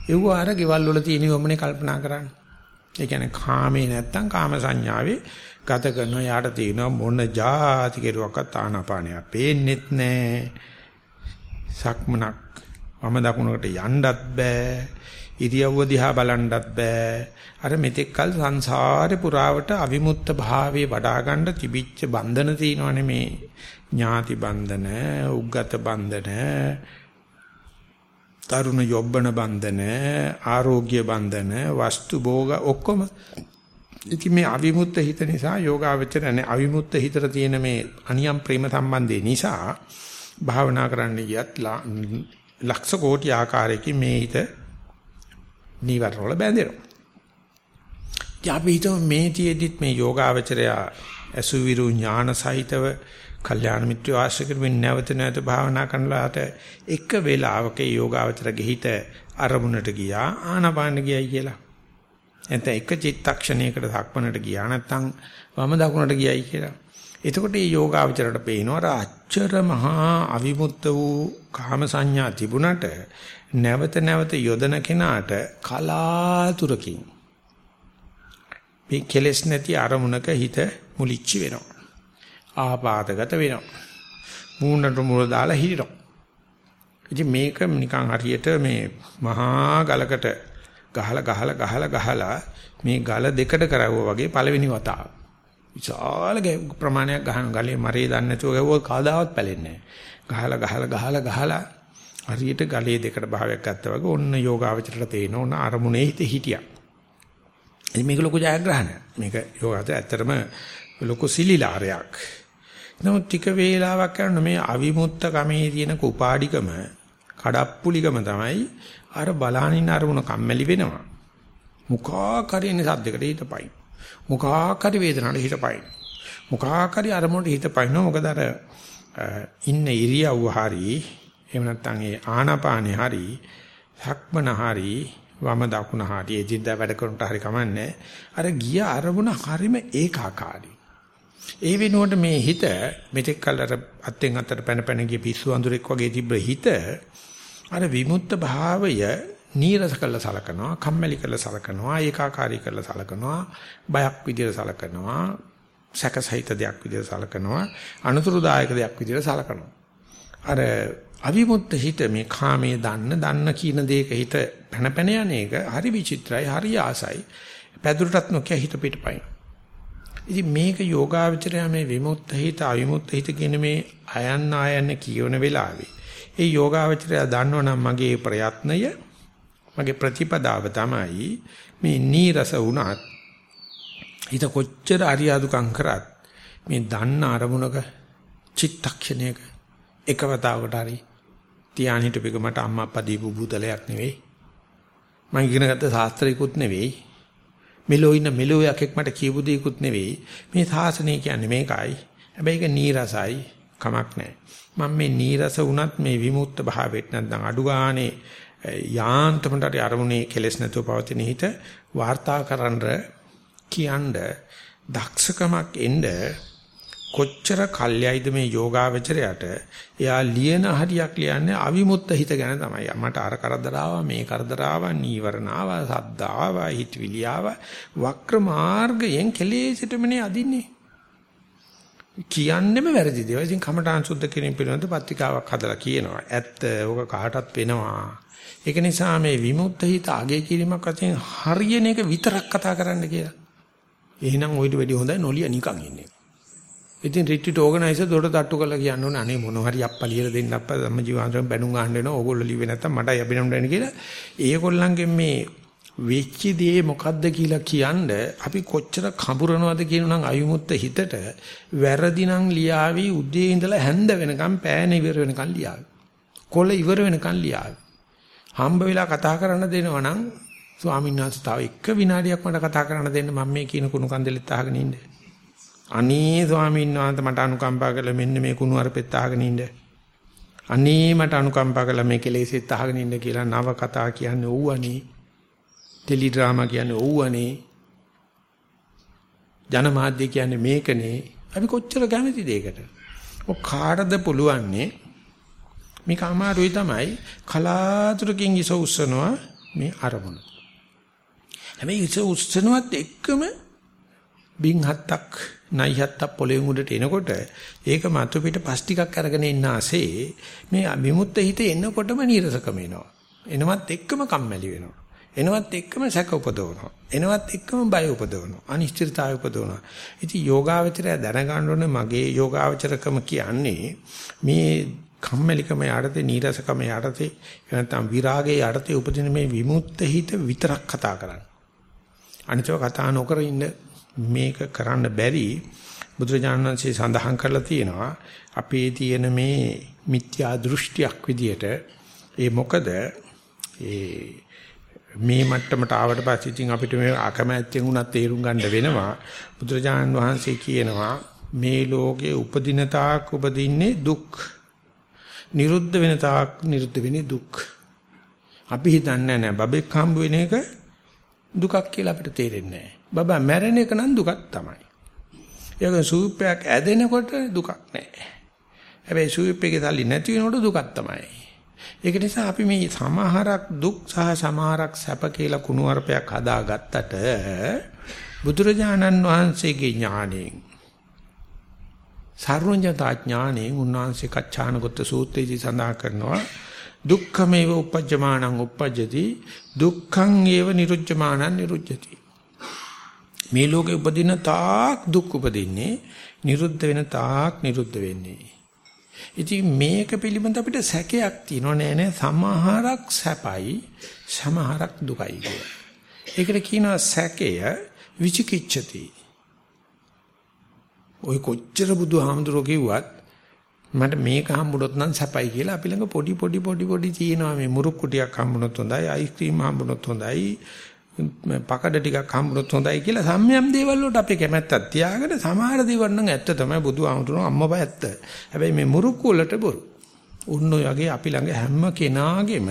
ඒව අර ගෙවල් වල තියෙන යොමනේ කල්පනා කරන්න. ඒ කියන්නේ කාමේ නැත්තම් කාම සංඥාවේ ගත කරන යාට තියෙනවා මොන જાති කෙරුවක්වත් ආනාපානය පේන්නෙත් නැහැ. සක්මනක් වම දකුණකට යන්නත් බෑ. ඉරියව්ව දිහා බලන්නත් බෑ. අර මෙතෙක් කල සංසාරේ පුරාවට අවිමුක්ත භාවයේ වඩා ගන්න තිබිච්ච බන්ධන තියෙනවනේ මේ ඥාති බන්ධන, උග්ගත බන්ධන, තරුණ යොබ්බන බන්ධන, ආරෝග්‍ය බන්ධන, වස්තු භෝග ඔක්කොම ඉතින් මේ අවිමුක්ත හිත නිසා යෝගාවචර නැහැ අවිමුක්ත හිතට තියෙන මේ අනියම් ප්‍රේම සම්බන්ධය නිසා භාවනා කරන්න ගියත් ලක්ෂ කෝටි ආකාරයකින් මේ හිත නීවරණ වල බැඳෙනවා. ඉතින් අපි හිතමු මේ තියේදිත් මේ යෝගාවචරය අසුවිරු ඥාන සහිතව කල්යාණ මිත්‍ර ආශ්‍රය කරමින් නැවත නැවත භාවනා කරනලාට එක වේලාවක යෝගාවචරගේ හිත අරමුණට ගියා ආනපාන ගියයි කියලා. එතන එක චිත්තක්ෂණයකට සක්මනට ගියා නැත්නම් වම දකුණට ගියයි කියලා. එතකොට මේ යෝගාවචරයට පේනවා අර අච්චර මහා අවිමුක්ත වූ කාම සංඥා තිබුණට නැවත නැවත යොදන කෙනාට කලාතුරකින් මේ කෙලෙස් නැති අරමුණක හිත මුලිච්ච වෙනවා. ආපාදගත වෙනවා. මූණට මුල දාලා හිටිනවා. ඉතින් මේක නිකන් හරියට මේ මහා ගලකට ගහලා ගහලා ගහලා ගහලා මේ ගල දෙකට කරවුවා වගේ පළවෙනි වතාව. විශාල ප්‍රමාණයක් ගහන ගලේ මරේ දන්නේ නැතුව ගැවුවොත් කවදාවත් පැලෙන්නේ නැහැ. ගහලා ගහලා ගහලා ගහලා හරියට ගලේ දෙකට භාවයක් ගත්තා වගේ ඔන්න යෝගාවචරයට තේන ඕන අරමුණේ හිත හිටියා. ඉතින් මේක ලොකු ජයග්‍රහණයක්. මේක යෝගාවචර ඇත්තටම ලොකු සිලිලාරයක්. නමුත් ටික වේලාවක් යනකොට මේ අවිමුක්ත කමේ තියෙන කුපාඩිකම කඩප්පුලිකම තමයි අර බලානින් අරමුණ කම්මැලි වෙනවා. මුඛා කරින සද්දයකට හිතපයින්. මොකාකාරී වේදනාවට හිත පයින්. මොකාකාරී අරමුණට හිත පයින්නවා මොකද අර ඉන්න ඉරියව්ව හරි එහෙම නැත්නම් ඒ ආනාපානේ හරි සක්මන හරි වම දකුණ හරි එදින්දා වැඩ කරනට හරි කමන්නේ අර ගිය අරමුණ හරිම ඒකාකාරී. ඒ වෙනුවට මේ හිත මෙතෙක් කල අර අත්ෙන් අතට පැන පැන ගිය පිස්සු අඳුරෙක් වගේ තිබ්බ හිත අර විමුක්ත භාවය නීරස කළ සලකනවා, කම්මැලි කළ සලකනවා, ඒකාකාරී කළ සලකනවා, බයක් විදියට සලකනවා, සැකසහිත දෙයක් විදියට සලකනවා, අනුතුරුදායක දෙයක් විදියට සලකනවා. අර අවිමුක්ත හිත මේ කාමයේ දන්න දන්න කියන දේක හිත පැන පැන යන එක හරි විචිත්‍රයි හරි ආසයි. පැදුරටත් නොකිය හිත පිටපයින්. ඉතින් මේක යෝගාවචරය මේ විමුක්ත හිත අවිමුක්ත හිත කියන මේ අයන්න ආයන්න කියවන වෙලාවේ ඒ යෝගාවචරය දන්නවනම් මගේ ප්‍රයත්නය මගේ ප්‍රතිපදාව තමයි මේ නීරස වුණත් හිත කොච්චර අරියාදුකම් කරත් මේ දන්න අරමුණක චිත්තක්ෂණයක එකවතාවකට හරි තියාන හිටපෙක මට අම්මා අප්පා දීපු බුදලයක් නෙවෙයි. මම ඉගෙනගත්ත ශාස්ත්‍රිකුත් නෙවෙයි. මෙලෝ ඉන්න මෙලෝ යකෙක් මට කියපු දෙයක්ුත් නෙවෙයි. මේ සාසනය කියන්නේ මේකයි. හැබැයි ඒක නීරසයි. කමක් නැහැ. මම මේ නීරස වුණත් මේ විමුක්ත භාවයට නැත්නම් අඩු ගානේ යාන්තමට අරමුණේ කෙලස් නැතුව පවතින හිත වාර්තා කරන්න කියන්න දක්ෂකමක් එන්න කොච්චර කල්යයිද මේ යෝගාවචරයට එයා ලියන හරියක් ලියන්නේ අවිමුක්ත හිත ගැන තමයි. මට අර කරදර ආවා මේ කරදර ආවා නීවරණ ආවා සද්ද ආවා හිතවිලි ආවා වක්‍ර මාර්ගයෙන් කෙලෙසිටමනේ අදින්නේ. කියන්නෙම වැරදි දේවල්. ඉතින් කමඨාන් සුද්ධ කිරීම පිළිබඳ පත්‍රිකාවක් හදලා කියනවා. ඇත්ත ඕක කාටත් වෙනවා. ඒක නිසා මේ විමුක්ත හිත අගය කිරීමක් වශයෙන් හරියන එක විතරක් කතා කරන්න කියලා. එහෙනම් ඔයිට වැඩි හොඳයි නොලිය නිකන් ඉන්නේ. ඉතින් රිට්‍රීට් ඕගනයිසර් දොඩ තට්ටු කරලා කියන්න ඕනේ අනේ මොන හරි අප්පා ලියලා දෙන්න අප්පා ධම්ම ජීවාන්තරෙන් බැනුම් අහන්න වෙනවා ඕගොල්ලෝ ලිව්වේ නැත්තම් මටයි අභිනම්ද වෙන්නේ කියලා. ඒගොල්ලන්ගෙන් මේ වෙච්ච දේ මොකද්ද කියලා කියන්න අපි කොච්චර කඹරනවද කියනනම් අයුමුත්ත හිතට වැරදි නම් ලියාවි උදේ ඉඳලා හැන්ද වෙනකම් පෑන ඉවර වෙනකම් ලියාවි. කොළ ඉවර වෙනකම් ලියාවි. හම්බ වෙලා කතා කරන්න දෙනවා නම් ස්වාමීන් වහන්සේ තව එක විනාඩියක් මට කතා කරන්න දෙන්න මම මේ කියන කුණු කන්දලෙත් අහගෙන ඉන්නේ. අනේ ස්වාමීන් වහන්සේ මට අනුකම්පා කරලා මෙන්න මේ කුණු අරපෙත් අහගෙන ඉන්න. අනේ මට අනුකම්පා කරලා මේ කෙලෙසෙත් අහගෙන ඉන්න කියලා නව කතා කියන්නේ ඕවනේ. ටෙලි ඩ්‍රාමා කියන්නේ ඕවනේ. ජනමාධ්‍ය කියන්නේ මේකනේ. අපි කොච්චර කැමතිද ඒකට? ඔක් කාටද පුළුවන්නේ මේක අමාරුයි තමයි කලාතුරකින් ඉස උස්සනවා මේ අරමුණ. හැබැයි ඉස උස්සනවත් එක්කම බින් හත්තක් නයි හත්තක් පොළේ උඩට එනකොට ඒක මතු පිට පස් ටිකක් අරගෙන ඉන්න ASCII මේ විමුක්ත හිත එනකොටම නීරසකම එනවා. එනවත් එක්කම කම්මැලි වෙනවා. එනවත් එක්කම සැක උපදවනවා. එනවත් එක්කම බය උපදවනවා. අනිශ්චිතතාවය උපදවනවා. ඉතින් යෝගාවචරය දැනගන්න ඕනේ මගේ යෝගාවචරකම කියන්නේ මේ කම්මැලිකම යටතේ නීරසකම යටතේ නැත්නම් විරාගයේ යටතේ උපදින මේ විමුක්ත හිත විතරක් කතා කරන්නේ. අනිතව කතා නොකර ඉන්න මේක කරන්න බැරි බුදුරජාණන් වහන්සේ සඳහන් කරලා තියෙනවා. අපේ තියෙන මේ මිත්‍යා දෘෂ්ටියක් විදියට ඒ මොකද? ඒ මේ මට්ටමට ආවට පස්සේ ඉතින් අපිට මේ අකමැත්තෙන් උනත් තේරුම් ගන්න වෙනවා. බුදුරජාණන් වහන්සේ කියනවා මේ ලෝකේ උපදින තාක් උපදින්නේ දුක්. නිරුද්ධ වෙන තාක් නිරුද්ධ වෙන්නේ දුක්. අපි හිතන්නේ නැහැ බබෙක් හම්බ වෙන එක දුකක් කියලා අපිට තේරෙන්නේ නැහැ. බබා මැරෙන එක නම් දුකක් තමයි. ඒක සූපයක් ඇදෙනකොට දුකක් නැහැ. හැබැයි සූපයේ තල්ලි නැති වෙනකොට දුකක් තමයි. ඒක නිසා අපි මේ සමහරක් දුක් සහ සමහරක් සැප කියලා කුණු අරපයක් හදාගත්තට බුදුරජාණන් වහන්සේගේ ඥාණයෙන් සර්වඥතා ඥාණයෙන් උන්වහන්සේ කච්චානගත සූත්‍රයේදී සඳහන් කරනවා දුක්ඛමේව uppajjamanan uppajjati දුක්ඛං ඒව නිරුච්චමානං නිරුච්චති මේ ලෝකේ උපදින තාක් දුක් උපදින්නේ නිරුද්ධ වෙන තාක් නිරුද්ධ වෙන්නේ. ඉතින් මේක පිළිබඳ අපිට සැකයක් තියෙනව නෑ නෑ සමහරක් සැපයි සමහරක් දුකයි කියලා. ඒකට කියනවා සැකය විචිකිච්ඡති. ওই කොච්චර බුදුහාමුදුරුවෝ කිව්වත් මට මේක හම්බුනොත් නම් සැපයි කියලා අපි ළඟ පොඩි පොඩි පොඩි පොඩි තියෙනවා මේ මුරුක්කු ටිකක් හම්බුනොත් හොඳයි අයිස්ක්‍රීම් හම්බුනොත් හොඳයි පකඩ ටිකක් හම්බුනොත් හොඳයි කියලා සම්යම් දේවල් වලට අපේ කැමැත්තක් තියාගෙන සමහර දේවල් නම් ඇත්ත තමයි බුදුහාමුදුරුවෝ අම්මපා ඇත්ත. හැබැයි මේ මුරුක්කු වලට බොරු. උන් ඔයගේ අපි ළඟ හැම කෙනාගේම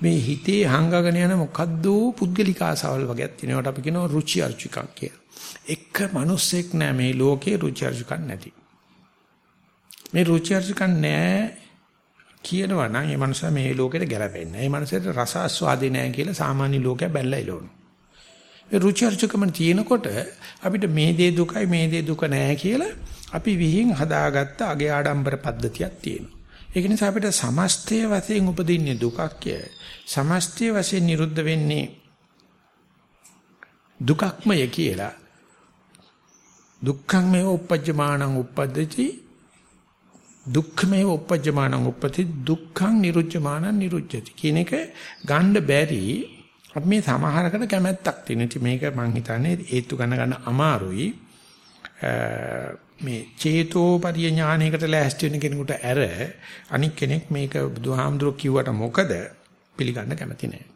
මේ හිතේ හංගගෙන යන මොකද්ද පුද්ගලික ආසාවල් වගේක් තියෙනවට අපි කියනවා රුචි අරුචිකම් කියලා. එක මිනිස්සෙක් නෑ මේ ලෝකේ රුචි අරුචිකම් නැති. මේ රුචි අරුචිකම් නෑ කියනවා නම් ඒ මනුස්සයා මේ ලෝකෙට ගැලපෙන්නේ නැහැ. ඒ මනුස්සයාට රස ආස්වාදේ නැහැ කියලා සාමාන්‍ය ලෝකයා බැලලා ඉලවනවා. ඒ රුචි අරුචිකම තියෙනකොට අපිට මේ දේ දුකයි මේ දේ දුක නැහැ කියලා අපි විහිං හදාගත්ත අගේ ආඩම්බර පද්ධතියක් තියෙනවා. ඒක නිසා අපිට සමස්තය වශයෙන් උපදින්නේ දුකක්ය. සමස්තය වශයෙන් නිරුද්ධ වෙන්නේ දුකක්මය කියලා. දුක්ඛං මේ උපජ්ජමානං උපද්දති දුක්ඛමේ උපජ්ජමානං උපති දුක්ඛං නිරුජ්ජමානං නිරුජ්ජති කියන එක ගන්න බැරි අපි මේ සමහරකට කැමැත්තක් තියෙන. ඉතින් මේක මම හිතන්නේ හේතු ගන්න ගන්න අමාරුයි. මේ චේතෝපරිය ඥානයකට ලෑස්ති වෙන කෙනෙකුට ඇර අනික් කෙනෙක් මේක බුදුහාමුදුරුවෝ කිව්වට මොකද පිළිගන්න කැමති නැහැ.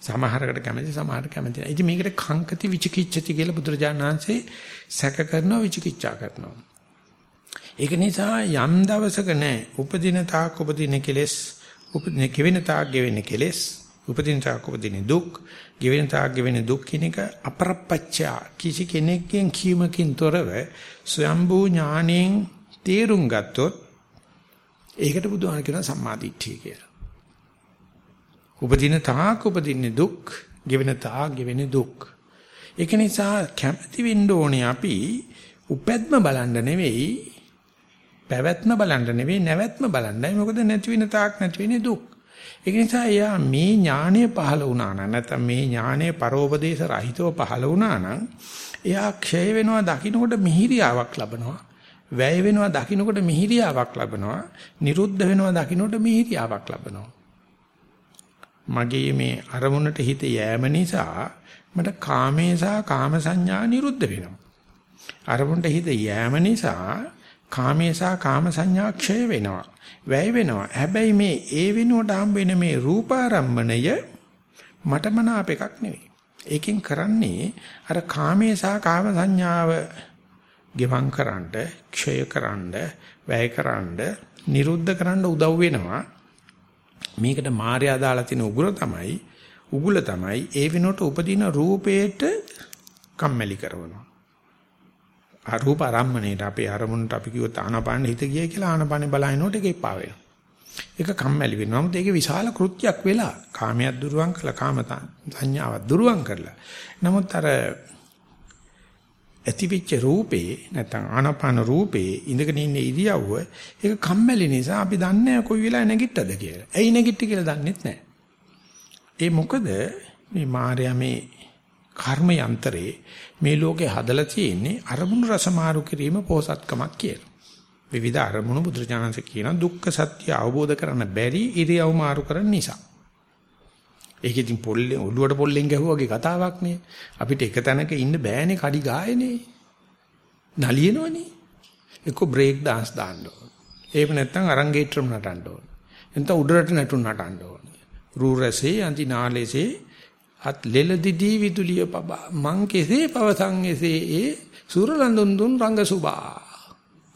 සමහරකට කැමති සමහරකට කැමති නැහැ. ඉතින් මේකට කංකති විචිකිච්ඡති කියලා බුදුරජාණන් වහන්සේ සැක කරනවා විචිකිච්ඡා කරනවා. ඒක නිසා යම් දවසක නැහැ උපදින තාක් උපදින කෙලෙස්. උපදින කෙවෙන තාක් ගෙවෙන කෙලෙස්. උපදින තාක් උපදින දුක්. ගෙවෙන තාක් ගෙවෙන දුක් කියන එක අපරප්පච්චා කිසි කෙනෙක්ගෙන් කීමකින් තොරව ස්වයම්බූ ඥාණයෙන් තේරුම් ගත්තොත් ඒකට බුදුහාම කියන සම්මාදිට්ඨිය කියලා. උපදින තාක් උපදින දුක්. ගෙවෙන තාක් ගෙවෙන දුක්. ඒක නිසා කැමැති වෙන්න ඕනේ අපි උපැද්ම බලන්න නෙවෙයි පැවැත්ම බලන්න නෙවෙයි නැවැත්ම බලන්නයි මොකද නැති වෙන තාක් නැති වෙන්නේ දුක්. ඒක නිසා එයා මේ ඥානය පහළ වුණා නම් නැත්නම් මේ ඥානය පරෝපදේශ රහිතව පහළ වුණා නම් එයා ක්ෂය වෙනවා දකින්නකොට මිහිරියාවක් ලබනවා. වැය වෙනවා දකින්නකොට මිහිරියාවක් ලබනවා. නිරුද්ධ වෙනවා දකින්නකොට මිහිරියාවක් ලබනවා. මගේ මේ අරමුණට හිත යෑම නිසා මට කාමේසා කාම සංඥා නිරුද්ධ වෙනවා. අරමුණට හිත යෑම නිසා කාමේසා කාම සංඥා ක්ෂය වෙනවා. වැය වෙනවා. හැබැයි මේ ඒ වෙනුවට හම්බ වෙන මේ රූපාරම්මණය මට මනාප එකක් නෙවෙයි. ඒකෙන් කරන්නේ අර කාමේසා කාම සංඥාව ගෙවම් කරන්න, ක්ෂය කරන්න, වැය කරන්න, නිරුද්ධ කරන්න උදව් වෙනවා. මේකට මායя දාලා තියෙන උගුර තමයි උගුල තමයි ඒ වෙනුවට උපදින රූපේට කම්මැලි කරනවා. අරූප ආරම්මණයට අපේ අරමුණට අපි කිව්වොත් ආනාපාන හිත ගියයි කියලා ආනාපානේ බලහිනකොට ඒක එපා වෙනවා. ඒක කම්මැලි වෙනවා. මොකද ඒක විශාල කෘත්‍යයක් වෙලා කාමයක් දුරුවන් කළා කාම සංඥාවක් දුරුවන් කරලා. නමුත් අර ඇතිවිච්ච රූපේ නැත්නම් ආනාපාන රූපේ ඉඳගෙන ඉන්න ඉරියව්ව ඒක කම්මැලි නිසා අපි දන්නේ කොයි වෙලාවෙ නැගිට්ටද කියලා. ඇයි නැගිට්ටි කියලා දන්නෙත් නැහැ. ඒ මොකද මේ මායя මේ කර්ම යන්ත්‍රේ මේ ලෝකේ හදලා තියෙන්නේ අරමුණු රසමාරු කිරීම පොහසත්කමක් කියලා. විවිධ අරමුණු බුදුරජාණන්සේ කියන දුක්ඛ සත්‍ය අවබෝධ කරන්න බැරි ඉරියව් මාරු කරන නිසා. ඒක ඉතින් පොල්ලේ ඔළුවට පොල්ලෙන් ගැහුවා වගේ කතාවක් නේ. අපිට එක තැනක ඉන්න බෑනේ කඩි ගායනේ. නලියනවනේ. එක්ක බ්‍රේක් dance දාන්න ඕන. එහෙම නැත්නම් අරංගේට්‍රම් නටන්න ඕන. එතන උඩරට නැටුම් නටන්න ඕන. රූ රසේ අන්ති නාලේසේ අත් ලෙලදිදී විදුලිය පබා මං කෙසේ පවසන් එසේ ඒ සුරලඳුන් දුන් රංග සුබා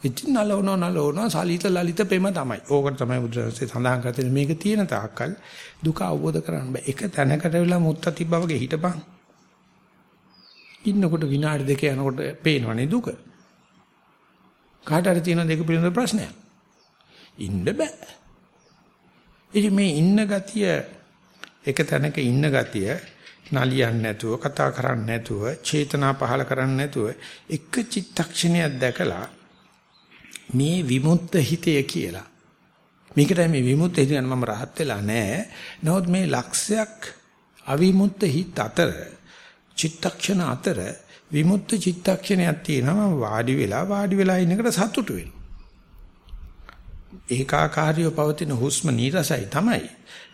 ඉතින් නලවන නලවන සලිත ලලිත පෙම තමයි. ඕකට තමයි බුදුරජාණන්සේ සඳහන් කරන්නේ මේක තියෙන තාක්කල් දුක අවබෝධ කරගන්න බෑ. එක තැනකට වෙලා මුත්ත තිබ්බා වගේ හිටපන්. ඉන්නකොට විනාඩි දෙක යනකොට පේනවනේ දුක. කාට හරි තියෙන දෙක පිළිබඳ ප්‍රශ්නයක්. ඉන්න බෑ. ඉතින් මේ ඉන්න ගතිය එක තැනක ඉන්න ගතිය නලියන්නේ නැතුව කතා කරන්නේ නැතුව චේතනා පහල කරන්නේ නැතුව එක චිත්තක්ෂණයක් දැකලා මේ විමුක්ත හිතය කියලා. මේකට මේ විමුක්ත හිත ගැන මම rahat වෙලා නැහැ. නමුත් මේ ලක්ෂයක් අවිමුක්ත හිත අතර චිත්තක්ෂණ අතර විමුක්ත චිත්තක්ෂණයක් තියෙනවා. වාඩි වෙලා වාඩි වෙලා ඉන්නකට සතුටු වෙනවා. ඒකාකාරීව පවතින හුස්ම නීරසයි තමයි.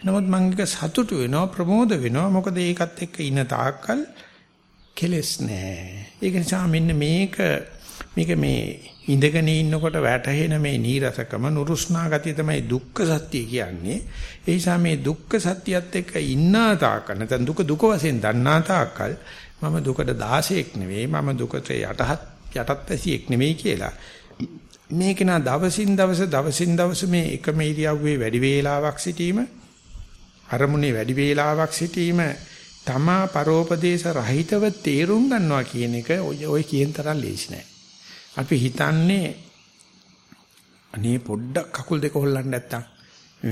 නමුත් මම එක සතුටු වෙනවා ප්‍රමෝද වෙනවා. මොකද ඒකත් එක්ක ඉන්න තාක්කල් කෙලස් නෑ. ඒක නිසා මෙන්න මේක මේක මේ ඉඳගෙන ඉන්නකොට වැටහෙන මේ නීරසකම නුරුස්නා ගතිය තමයි දුක්ඛ සත්‍ය කියන්නේ. ඒ නිසා මේ දුක්ඛ සත්‍යයත් එක්ක ඉන්නා තාක්කල් නැත්නම් දුක දුක වශයෙන් දන්නා තාක්කල් මම දුකට දාසෙක් නෙවෙයි මම දුකට යටහත් යටත් ඇසියෙක් නෙවෙයි කියලා. මේක නා දවසින් දවස දවසින් දවස මේ එකම ඉරියව්වේ වැඩි වේලාවක් සිටීම අරමුණේ වැඩි වේලාවක් සිටීම තමා පරෝපදේශ රහිතව තේරුම් ගන්නවා කියන එක ඔය කියන තරම් ලේසි නෑ. අපි හිතන්නේ අනේ පොඩ්ඩක් කකුල් දෙක හොල්ලන්න නැත්තම්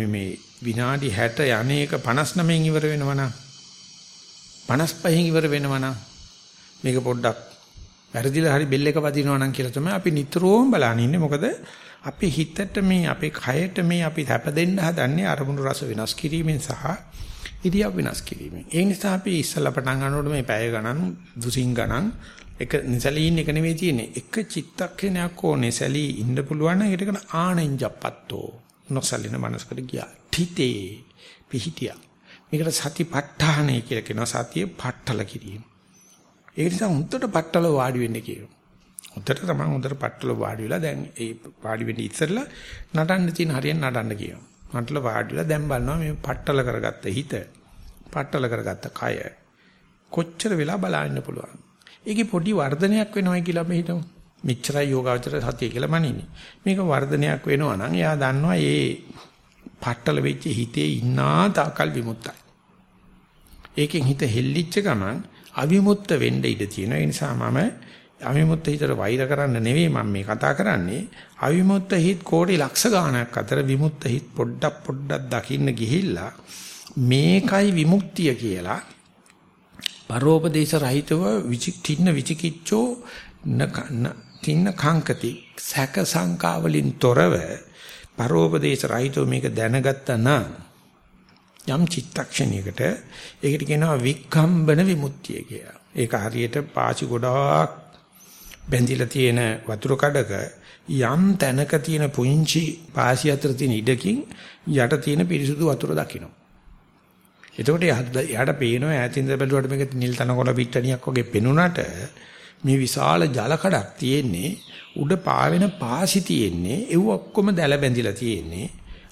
මේ විනාඩි 60 යන්නේක 59න් ඉවර වෙනවා නම් 55න් ඉවර වෙනවා නම් මේක පොඩ්ඩක් වැරදිලා හරි බෙල් එක වදිනවා නම් කියලා තමයි අපි නිතරම බලන්නේ ඉන්නේ. මොකද අපේ හිතට මේ අපේ කයට මේ අපි හැප දෙන්න හදන්නේ අරමුණු රස වෙනස් කිරීමෙන් සහ ඉරියව් වෙනස් කිරීමෙන්. ඒ නිසා අපි ඉස්සලා පටන් ගන්නකොට මේ පැය ගණන් දුසින් ගණන් එක නිසලී ඉන්න එක නෙවෙයි තියෙන්නේ. එක චිත්තක්ෂණයක් ඕනේ සැලී ඉන්න පුළුවන් නම් ඒකට කියන ආනෙන්ජප්පත්තෝ. නොසලින මනසකට ගියා. තිතේ පිහිටියා. මේකට සතිපට්ඨානයි කියලා කියනවා. සතිය පట్టල කිරීම. ඒක නිසා හොඳට පට්ටල වාඩි වෙන්න කියනවා. හොඳට තමයි හොඳට පට්ටල වාඩි වෙලා දැන් ඒ වාඩි වෙන්න ඉස්සෙල්ලා නටන්න තියෙන හරියෙන් නටන්න කියනවා. පට්ටල වාඩි වෙලා දැන් බලනවා මේ පට්ටල කරගත්ත හිත. පට්ටල කරගත්ත කය. කොච්චර වෙලා බලන්න පුළුවන්. ඒකේ පොඩි වර්ධනයක් වෙනවයි කියලා අපි හිතමු. මෙච්චරයි යෝගාවචර සතිය කියලා මනින්නේ. මේක වර්ධනයක් වෙනවා නම් එයා දන්නවා ඒ පට්ටල වෙච්ච හිතේ ඉන්නා තාකල් විමුක්තයි. ඒකෙන් හිත හෙල්ලිච්ච ගමන් අවිමුක්ත වෙන්න ඉඩ තියෙනවා. ඒ නිසා මම අවිමුක්ත හිතට වෛර කරන්න නෙවෙයි මම මේ කතා කරන්නේ. අවිමුක්ත හිත කෝටි ලක්ෂ ගාණක් අතර විමුක්ත හිත පොඩ්ඩක් පොඩ්ඩක් දකින්න ගිහිල්ලා මේකයි විමුක්තිය කියලා පරෝපදේශ රහිතව විචිකින්න විචිකිච්චෝ තින්න කාංකති සැක සංකාවලින් තොරව පරෝපදේශ රහිතව මේක දැනගත්තා නම් යම් චිත්තක්ෂණයකට ඒකට කියනවා වික්ඛම්බන විමුක්තිය කියලා. ඒක හරියට පාචි ගොඩාක් බැඳිලා තියෙන වතුර කඩක යම් තැනක තියෙන පුංචි පාසි අතර තියෙන ඉඩකින් යට තියෙන පිරිසුදු වතුර දකින්න. එතකොට එයාට පේනවා ඈතින්ද බැලුවට මේක නිල් තනකොළ පිටණියක් වගේ පෙනුනට මේ විශාල ජල කඩක් තියෙන්නේ උඩ පාවෙන පාසි තියෙන්නේ ඒව ඔක්කොම දැල බැඳිලා තියෙන්නේ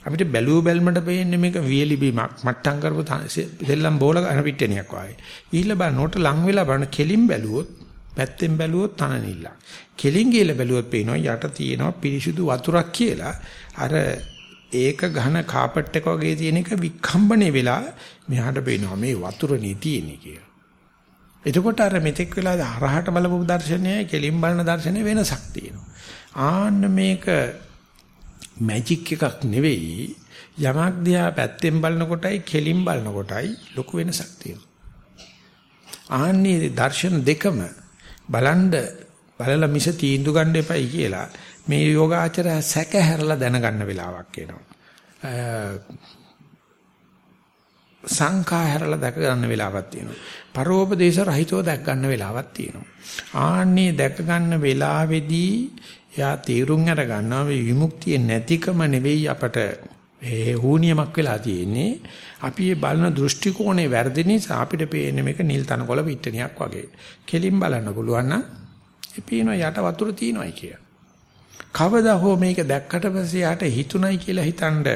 අපිට බැලුව බැලමට පේන්නේ මේක වියලි බීමක් මට්ටම් කරපු දෙල්ලම් බෝල ගන්න පිටණියක් වගේ. ඊළ බලනකොට ලං වෙලා බලන කෙලින් බැලුවොත් පැත්තෙන් බැලුවොත් තනනිල්ල කෙලින් ගිහලා බැලුවොත් පේනවා යට තියෙනවා පිරිසුදු වතුරක් කියලා. අර ඒක ඝන කාපට් එක වගේ තියෙන එක විකම්බනේ වෙලා මෙහාට පේනවා මේ වතුරනේ තියෙන්නේ කියලා. එතකොට අර මෙතෙක් වෙලා හරහට බලපු දර්ශනයයි කෙලින් බලන දර්ශනය වෙනසක් තියෙනවා. ආන්න මේක මැජික් එකක් නෙවෙයි යමක් දිහා පැත්තෙන් බලනකොටයි කෙලින් බලනකොටයි ලොකු වෙනසක් තියෙනවා. ආන්නේ දර්ශන දෙකම බලන්ඩ බලලා මිස තීන්දුව ගන්න එපයි කියලා මේ යෝගාචරය සැක හැරලා දැනගන්න වෙලාවක් එනවා. සංඛා හැරලා දැක ගන්න වෙලාවක් තියෙනවා. පරෝපදේශ රහිතව දැක ගන්න වෙලාවක් තියෙනවා. ආන්නේ දැක ගන්න වෙලාවේදී එයා තීරුම් අර ගන්නවා මේ විමුක්තිය නැතිකම නෙවෙයි අපට ඒ හුනියමක් වෙලා තියෙන්නේ. අපි මේ බලන දෘෂ්ටි කෝණේ වැරදි නිසා අපිට පේන්නේ මේක නිල් තනකොළ පිටණියක් වගේ. කෙලින් බලන්න පුළුවන් නම් ඒ පේන යට වතුර තියෙනවායි කිය. කවදා හෝ මේක දැක්කට පස්සේ යාට හිතුණයි කියලා හිතනද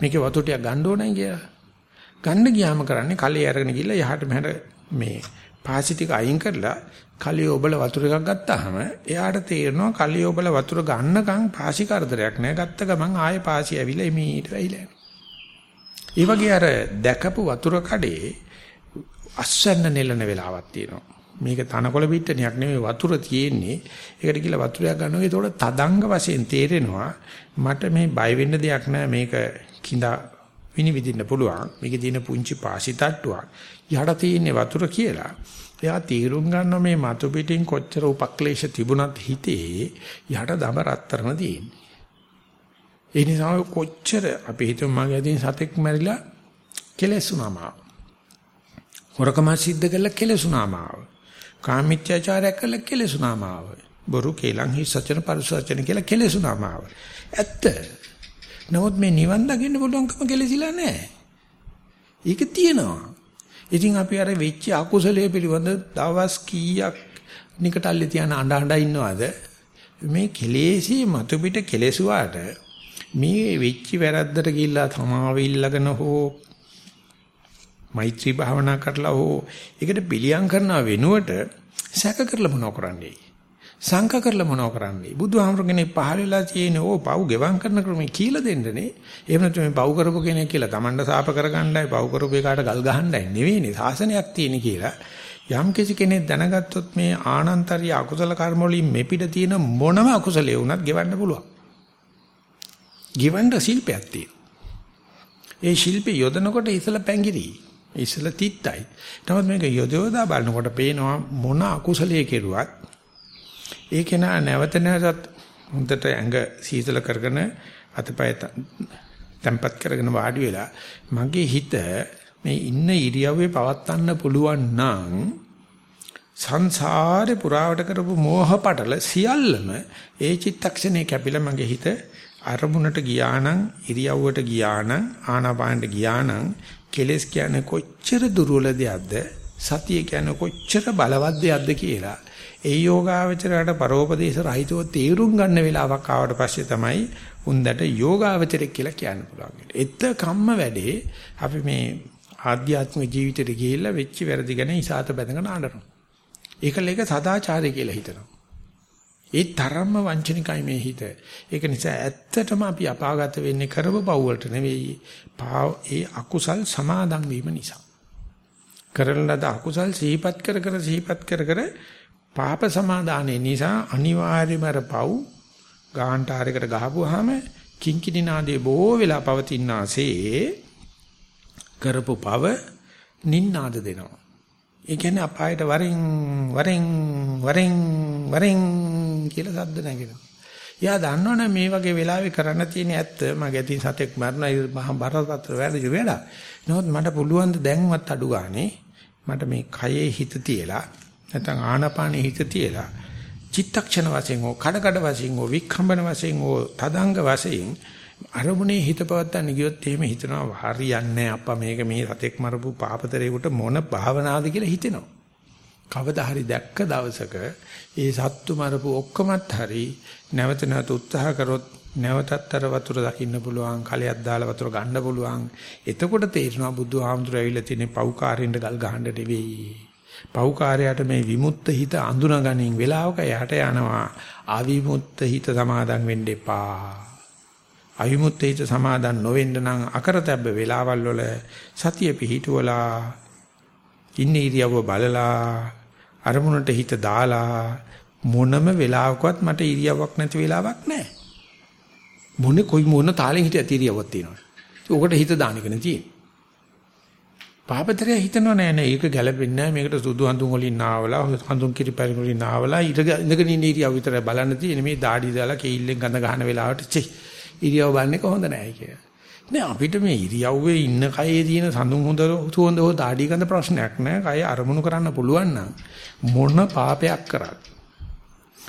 මේකේ වතුර ටික ගන්න ඕනයි කියලා. ගන්න ගියාම කරන්නේ කලේ අරගෙන ගිහලා යහට මෙහට මේ පාසි ටික අයින් කරලා කලිය ඔබල වතුර එකක් ගත්තාම එයාට තේරෙනවා කලිය ඔබල වතුර ගන්නකම් පාසි කරදරයක් නෑ. ගත්ත ගමන් ආයෙ පාසි ඇවිල්ලා එමීට වෙයිලා ඒ වගේ අර දැකපු වතුර කඩේ අස්වැන්න නෙලන වෙලාවක් තියෙනවා. මේක තනකොළ පිටණියක් නෙමෙයි වතුර තියෙන්නේ. ඒකට කියලා වතුරයක් ගන්නවා. ඒතකොට තදංග වශයෙන් තේරෙනවා. මට මේ බය වෙන්න දෙයක් නෑ. මේක කිඳා විනිවිදින්න පුළුවන්. මේකේ තියෙන පුංචි පාසි තට්ටුවක්. යහට තියෙන්නේ වතුර කියලා. එයා තීරුම් ගන්න මේ මතු පිටින් කොච්චර උපක්ලේශ තිබුණත් හිතේ යහට දම රත්තරන තියෙන්නේ. ඒ නිසා කොච්චර අපි හිතමු මගේ අදින් සතෙක් මැරිලා කෙලෙසුනම. හොරකම සිද්ධ කළා කෙලෙසුනම. කාමීත්‍යාචාරයක් කළා කෙලෙසුනම. බොරු කේලම් හි සචන පරිසචන කියලා කෙලෙසුනම. ඇත්ත. නමුත් මේ නිවන් දකින්න පුළුවන්කම කෙලෙසිලා නැහැ. ඒක තියෙනවා. ඉතින් අපි අර වෙච්ච අකුසලයේ පිළිබඳ දවස් කීයක් නිකටල්ලේ තියන අඬ අඬ ඉන්නවද? මේ කෙලෙසි මතු පිට කෙලෙසුවාට මේ වෙච්ච වැරද්දට ගිහිල්ලා තමාව ඉල්ලගෙන හෝ මෛත්‍රී භාවනා කරලා හෝ ඒකට පිළියම් කරනව වෙනුවට සැක කරලා මොනව කරන්නේ? සංක කරලා මොනව කරන්නේ? බුදුහාමරගෙන පහලලා තියෙන ඕ පව් ගෙවම් කරන ක්‍රමේ කියලා දෙන්නනේ. එහෙම නැත්නම් මේ පව් කරපු කෙනෙක් කියලා Tamanda සාප කරගන්නයි පව් කරපු එකාට ගල් ගහන්නයි නෙවෙයිනේ. සාසනයක් තියෙන කියලා. යම් කිසි කෙනෙක් දැනගත්තොත් මේ ආනන්තරිය අකුසල කර්ම වලින් මෙපිට තියෙන මොනම අකුසලයේ වුණත් ගෙවන්න පුළුවන්. ගෙවන්න ශිල්පයක් තියෙනවා. ඒ ශිල්පේ යොදනකොට ඉසල පැංගිරි. ඉසල තිත්තයි. නමුත් මේක යොදවලා බලනකොට පේනවා මොන අකුසලයේ කෙරුවත් ඒක නා නැවත නැවතත් හොඳට ඇඟ සීතල කරගෙන අතපය තැම්පත් කරගෙන වාඩි වෙලා මගේ හිත මේ ඉන්න ඉරියව්වේ පවත්වන්න පුළුවන් නම් සංසාරේ පුරාවට කරපු මෝහ පටල සියල්ලම ඒ චිත්තක්ෂණේ කැපිලා මගේ හිත අරමුණට ගියා නම් ඉරියව්වට ගියා නම් ආනාපානට ගියා නම් කෙලස් කියන්නේ කොච්චර දුර්වල දෙයක්ද සතිය කියන්නේ කොච්චර බලවත් දෙයක්ද කියලා ඒ යෝගාවචරයට පරෝපදේශ රහිතව තීරුම් ගන්න වෙලාවක් ආවට පස්සේ තමයි උන්දට යෝගාවචරයක් කියලා කියන්න පුළුවන්. එත කම්ම වැඩේ අපි මේ ආධ්‍යාත්මික ජීවිතේට ගිහිල්ලා වෙච්ච වැරදි ගැන ඉසాత බැඳගෙන ආඬනවා. ඒකල එක සදාචාරය කියලා හිතනවා. ඒ තරම්ම වංචනිකයි මේ හිත. ඒක නිසා ඇත්තටම අපි අපාගත වෙන්නේ කරව පව් වලට නෙවෙයි. ඒ අකුසල් සමාදන් වීම නිසා. කරන ලද අකුසල් සිහිපත් කර කර සිහිපත් කර කර පාප සමාදානයේ නිසා අනිවාර්යම අර පව් ගාහන්ටාරයකට ගහපුවාම කිංකිණි නාදේ බොහෝ වෙලා පවතිනාසේ කරපු පව නින්නාද දෙනවා. ඒ කියන්නේ අපායට වරෙන් වරෙන් වරෙන් වරෙන් කියලා සද්ද නැගෙනවා. යා දන්නවනේ මේ වගේ වෙලාවෙ කරන්න තියෙන ඇත්ත මගේ ඇති සතෙක් මරණයි මහා බරපතල වැඩ වැඩ. නමුත් මට පුළුවන් ද දැන්වත් අඩු ගානේ මට මේ කයේ හිත තියලා නැත්නම් ආනාපානෙ හිත තියලා චිත්තක්ෂණ වශයෙන් හෝ කඩකඩ වශයෙන් හෝ වික්ඛම්බන වශයෙන් හෝ තදංග වශයෙන් අරමුණේ හිත පවත්තන්න ගියොත් එහෙම හිතනවා හරියන්නේ අප්පා මේක මේ සතෙක් මරපු පාපතරේකට මොන භාවනාවද කියලා හිතෙනවා. කවදා හරි දැක්ක දවසක ඒ සත්තු මරපු ඔක්කොමත් හරි නැවත නැවත උත්සාහ කරොත් නැවතත් අර වතුර දකින්න පුළුවන් කලයක් දාලා වතුර ගන්න පුළුවන් එතකොට තේරෙනවා බුදුහාමුදුර ඇවිල්ලා තියෙන පව්කාරෙන්ද ගල් ගහන්න නෙවෙයි පෞකාරයට මේ විමුක්ත හිත අඳුනගනින් වෙලාවක යහට යනවා අවිමුක්ත හිත සමාදන් වෙන්න එපා අවිමුක්ත හිත සමාදන් නොවෙන්න නම් අකරතැබ්බ වෙලාවල් වල සතිය පිහිටුවලා ඉන්න ඉරියව්ව බලලා අරමුණට හිත දාලා මොනම වෙලාවකවත් මට ඉරියව්වක් නැති වෙලාවක් නැහැ මොනේ කොයි මොන තාලෙන් හිටිය ඉරියව්වක් තියෙනවද? උකට හිත දාන එක නේ තියෙන්නේ. පාපතරය හිතනවා නෑ නෑ ඒක ගැළපෙන්නේ නෑ මේකට සුදු හඳුන් වලින් නාවලා හඳුන් කිරිපැරි වලින් නාවලා ඉඳගෙන ඉන්න ඉරියව් විතර බලන්න තියෙන මේ দাঁඩි දාලා කේල්ලෙන් ගඳ ගන්න වෙලාවට චි ඉරියව් බලන්නේ කොහොඳ නෑ කියලා. නෑ අපිට මේ ඉරියව්වේ ඉන්න කයේ තියෙන සඳුන් හොඳ සුවඳ හො দাঁඩි ගඳ ප්‍රශ්නයක් නෑ. කය අරමුණු කරන්න පුළුවන් නම් මොන පාපයක් කරත්.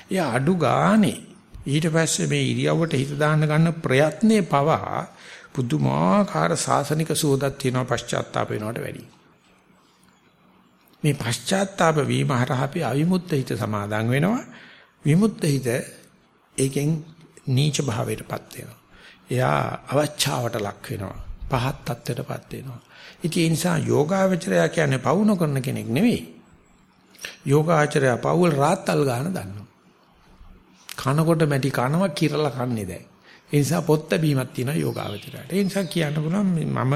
එයා අඩු ගානේ ඊට පස්සේ මේ ඉරියව්වට හිත දාන්න ගන්න ප්‍රයත්නේ පවා පුදුමාකාර සාසනික සුවදක් තියෙනවා පශ්චාත්තාප වෙනවට වැඩි. මේ පශ්චාත්තාප වීම හරහා අපි අවිමුක්ත හිත සමාදන් වෙනවා. විමුක්ත හිත ඒකෙන් නීච භාවයටපත් වෙනවා. එයා අවචාවට ලක් වෙනවා. පහත් තත්ත්වයටපත් වෙනවා. ඉතින් ඒ නිසා යෝගාවචරය කියන්නේ පවුන කරන කෙනෙක් නෙවෙයි. යෝගාචරය පවුල් රාත්තල් ගන්න දන්නවා. කනකොට මැටි කනවා කිරලා කන්නේ දැන්. ඒ නිසා පොත් බැීමක් තියෙනවා යෝගාවචරයට. ඒ නිසා කියන්න පුළුවන් මම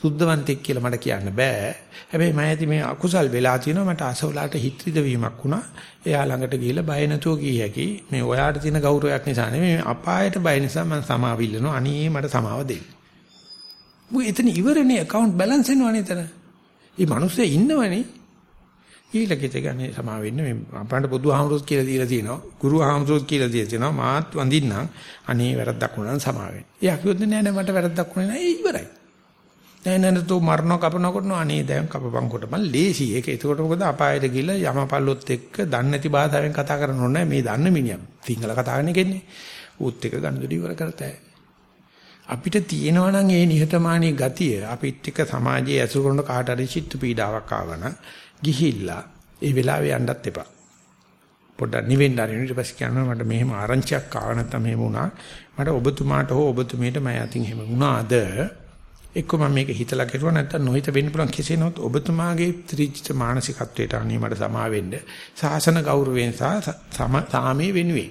සුද්ධවන්තෙක් කියලා මට කියන්න බෑ. හැබැයි මම ඇති මේ අකුසල් වෙලා තියෙනවා මට අසවලාට හිත්‍රිද වීමක් වුණා. එයා ළඟට ගිහිල්ලා බය නැතුව කිය හැකි. මේ ඔයාට තියෙන ගෞරවයක් නිසා නෙමෙයි අපායට බය නිසා මම සමාව ඉල්ලනවා. අනේ මට සමාව දෙන්න. මොකද එතන ඉවරනේ account balance එනවනේ එතන. මේ මිනිස්සේ ඉන්නවනේ. ඊළඟට ගන්නේ සමා වෙන්න මේ අපන්ට බුදුහාමුදුරුවෝ කියලා දීලා තියෙනවා. ගුරුහාමුදුරුවෝ කියලා දීලා තියෙනවා. මාත් වඳින්නම්. අනේ වැරද්දක් වුණා නම් සමා වෙන්න. එයා කිව්වොත් නෑ නෑ මට වැරද්දක් වුණේ නෑ. ඒ ඉවරයි. නෑ නෑ තෝ මරණ කපන කරනවා අනේ දැන් කපපන් කොට මම ලේසි. ඒක එතකොට මොකද අපායට ගිහලා යමපල්ලොත් එක්ක දන්නේ නැති භාෂාවෙන් කතා කරන්න ඕනේ මේ දන්න මිනිහා. සිංහල කතා කරන කෙන්නේ. ඌත් එක ගන්දුඩි ඉවර කරතයි. අපිට තියෙනවා නම් ඒ නිහතමානී ගතිය අපිත් එක්ක සමාජයේ ඇසුරු කරන කාට හරි චිත්ත පීඩාවක් ආවනම් ගිහිල්ලා ඒ වෙලාවේ යන්නත් එපා. පොඩ්ඩක් නිවෙන්න ආරින්න ඊට පස්සේ කියනවා මට මෙහෙම ආරංචියක් ආව නැත්නම් මෙහෙම වුණා. මට ඔබතුමාට හෝ ඔබතුමීට මම අතින් එහෙම වුණාද? එක්ක මම මේක හිතලා කෙරුවා නැත්නම් නොහිත වෙන්න පුළුවන් කෙසේ නමුත් ඔබතුමාගේ ත්‍රිජිත මානසිකත්වයට අනේ මට සමා වෙන්න. සාසන ගෞරවයෙන් සහ සාමයේ වෙනුවේ.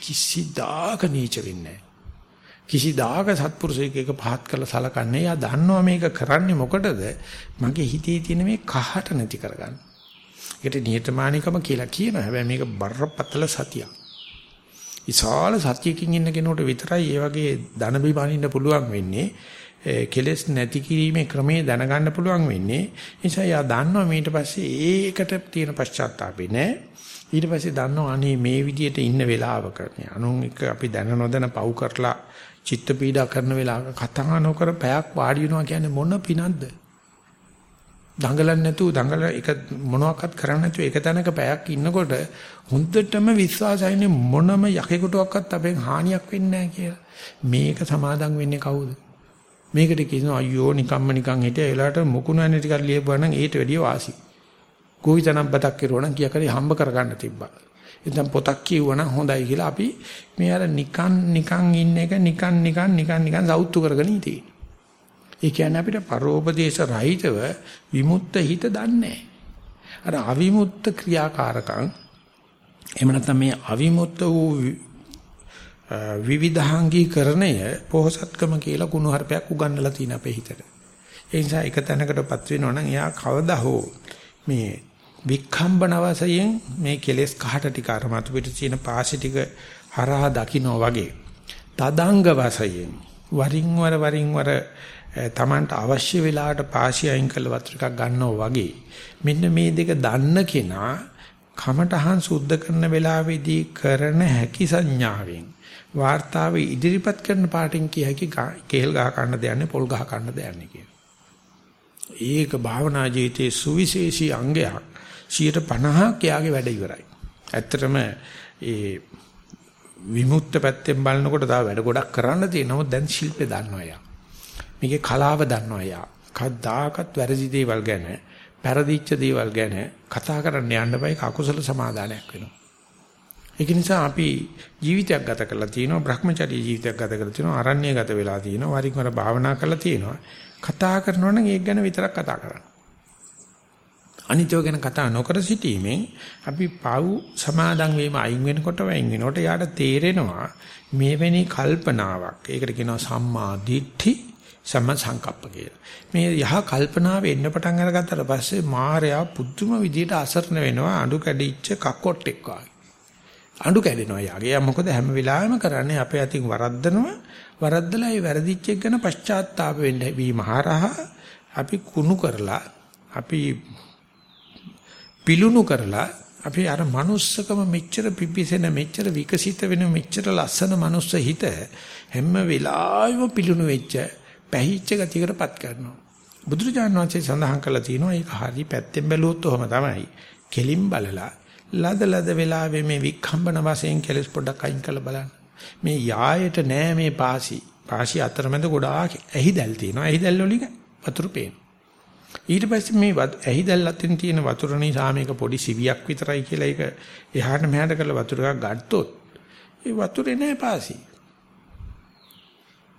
කිසිදාක නීච වෙන්නේ නැහැ. කිසිදාක සත්පුරුෂයෙක් එක පහත් කරලා සලකන්නේ. යා දන්නවා මේක කරන්නේ මොකටද? මගේ හිතේ තියෙන මේ කහට නැති කරගන්න. ඒකට නියතමානිකම කියලා කියනවා. හැබැයි මේක බරපතල සතියක්. විශාල සත්‍යකින් ඉන්න කෙනෙකුට විතරයි මේ වගේ ධන බිමනින්න පුළුවන් වෙන්නේ. කෙලස් නැති කිරීමේ ක්‍රමයේ දැනගන්න පුළුවන් වෙන්නේ. නිසා යා දන්නවා ඊට පස්සේ ඒකට තියෙන පශ්චාත්තාපේ නෑ. ඊට පස්සේ දන්නවා අනේ මේ විදියට ඉන්න වෙලාවක අනුන් එක අපි දැන නොදැන පව් කරලා චිත්ත පීඩා කරන වෙලාවක කතා නොකර පැයක් වාඩි වෙනවා කියන්නේ මොන පිනක්ද? දඟලන්නේ නැතුව දඟල එක මොනවාක්වත් කරන්නේ නැතුව එක තැනක පැයක් ඉන්නකොට හොඳටම විශ්වාසයිනේ මොනම යකෙකුටවත් අපෙන් හානියක් වෙන්නේ නැහැ කියලා. මේක සමාදම් වෙන්නේ කවුද? මේකට කියනවා අයියෝ නිකම්ම නිකන් හිටිය වෙලාවට මුකුණු ඇනේ ටිකක් ලියපුවා නම් ඊට වැඩිය වාසි. කෝවිතනම් බතක් කිරුවා නම් කියා කරේ හම්බ කරගන්න තිබ්බා. එතන පොතක් කියවනම් හොඳයි කියලා අපි මේ අර නිකන් නිකන් ඉන්න එක නිකන් නිකන් නිකන් නිකන් සෞතු කරගෙන ඉතියි. ඒ කියන්නේ අපිට පරෝපදේශ රහිතව විමුක්ත හිත දන්නේ අර අවිමුක්ත ක්‍රියාකාරකම් එහෙම නැත්නම් මේ අවිමුක්ත වූ විවිධාංගීකරණය පොහසත්කම කියලා කුණු හarpයක් උගන්වලා තියෙන අපේ හිතට. ඒ නිසා එක තැනකටපත් වෙනවා නම් එයා කවදා හෝ මේ වික්ඛම්බන වශයෙන් මේ කෙලෙස් කහට ටික අරමතු පිට තියෙන පාසි ටික හරහා දකින්න වගේ. තදංග වශයෙන් වරින් වර වරින් වර Tamanට අවශ්‍ය වෙලාවට පාසි අයින් කළ වතුර එකක් ගන්නවා වගේ. මෙන්න මේ දෙක දන්න කෙනා කමටහන් සුද්ධ කරන වෙලාවේදී කරන හැකි සංඥාවෙන් වාර්තාවේ ඉදිරිපත් කරන පාටින් කිය හැකි කේල් ගහ ගන්න දෙන්නේ පොල් ගහ ගන්න දෙන්නේ කියන. ඒක භාවනා ජීවිතයේ සුවිශේෂී අංගයක්. 50ක් යාගේ වැඩ ඉවරයි. ඇත්තටම ඒ විමුක්ත පැත්තෙන් බලනකොට තව වැඩ ගොඩක් කරන්න තියෙනවා. දැන් ශිල්පේ දන්නවා යා. මේකේ කලාව දන්නවා යා. කද්දාකත් වැරදි දේවල් ගැන, පෙරදිච්ච දේවල් ගැන කතා කරන්න යන්න බයි කකුසල සමාදානයක් වෙනවා. ඒක නිසා අපි ජීවිතයක් ගත කරලා තියෙනවා, Brahmacharya ජීවිතයක් ගත කරලා තියෙනවා, අරණ්‍ය ගත වෙලා තියෙනවා, වරින් වර භාවනා කරලා තියෙනවා. කතා කරනවා නම් ඒක ගැන විතරක් කතා කරන්න. අනිත්‍යව ගැන කතා නොකර සිටීමෙන් අපි පව් සමාදන් වීම අයින් වෙනකොට වයින් වෙනකොට යාට තේරෙනවා මේවැනි කල්පනාවක්. ඒකට කියනවා සම්මා දිට්ඨි සම්මා සංකප්ප කියලා. මේ යහ කල්පනාව එන්න පටන් අරගත්තට පස්සේ මායя පුදුම විදියට අසරණ වෙනවා අඬු කැඩිච්ච කකොට්ටෙක් වගේ. අඬු කැඩෙනවා යාගේ. යා මොකද හැම වෙලාවෙම කරන්නේ අපේ අතින් වරද්දනවා. වරද්දලා ඒ වැරදිච්ච එක ගැන පශ්චාත්තාප වෙන්න වීම හරහා අපි කුණු කරලා අපි පිලුණු කරලා අපි අර manussකම මෙච්චර පිපිසෙන මෙච්චර විකසිත වෙන මෙච්චර ලස්සන manuss හිත හැම වෙලාවෙම පිලුණු වෙච්ච පැහිච්ච ගතියකටපත් කරනවා. බුදුරජාණන් වහන්සේ සඳහන් කළා තියෙනවා ඒක හරි පැත්තෙන් බැලුවොත් ඔහම තමයි. කෙලින් බලලා ලද ලද වෙලාවේ මේ වික්ඛම්බන වශයෙන් කෙලස් පොඩක් අයින් කරලා බලන්න. මේ යායට නෑ මේ පාසි. පාසි අතරමැද ගොඩාක් ඇහිදැල් තියෙනවා. ඇහිදැල් වලින් වතුර පේනවා. ඊට පස්සේ මේ ඇහිදැල් අතින් තියෙන වතුර නිසා මේක පොඩි සිවියක් විතරයි කියලා ඒක එහාට මෙහාට කරලා වතුර එකක් ගත්තොත් ඒ වතුරේ නෑ පාසි.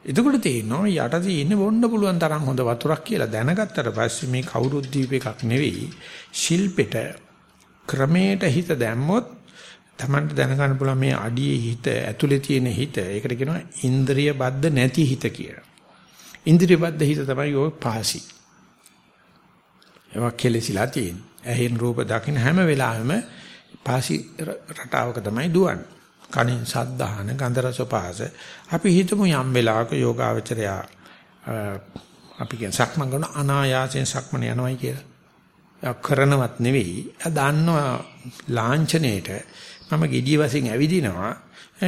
එතකොට තේරෙනවා යට තියෙන්නේ බොන්න පුළුවන් තරම් හොඳ වතුරක් කියලා දැනගත්තට පස්සේ මේ කවුරුත් දීප එකක් නෙවෙයි ශිල්පෙට ක්‍රමයට හිත දැම්මොත් Tamanට දැනගන්න පුළුවන් මේ අඩියේ හිත ඇතුලේ තියෙන හිත ඒකට කියනවා ඉන්ද්‍රිය බද්ධ නැති හිත කියලා. ඉන්ද්‍රිය බද්ධ හිත තමයි ඔය පාසි. ඒවා කෙලසිලා තියෙන්නේ. ඇහෙන් රූප දකින්න හැම වෙලාවෙම පාසි රටාවක තමයි දුවන්නේ. කනින් සද්දාහන ගන්ධ රස පහස අපි හිතමු යම් වෙලාවක යෝගාවචරයා අපි කියන සක්මන් කරන අනායාසයෙන් සක්මන යනවායි කියලා. යා කරනවත් නෙවෙයි. යා දන්නවා ලාංඡනයේට මම gediy වශයෙන් ඇවිදිනවා.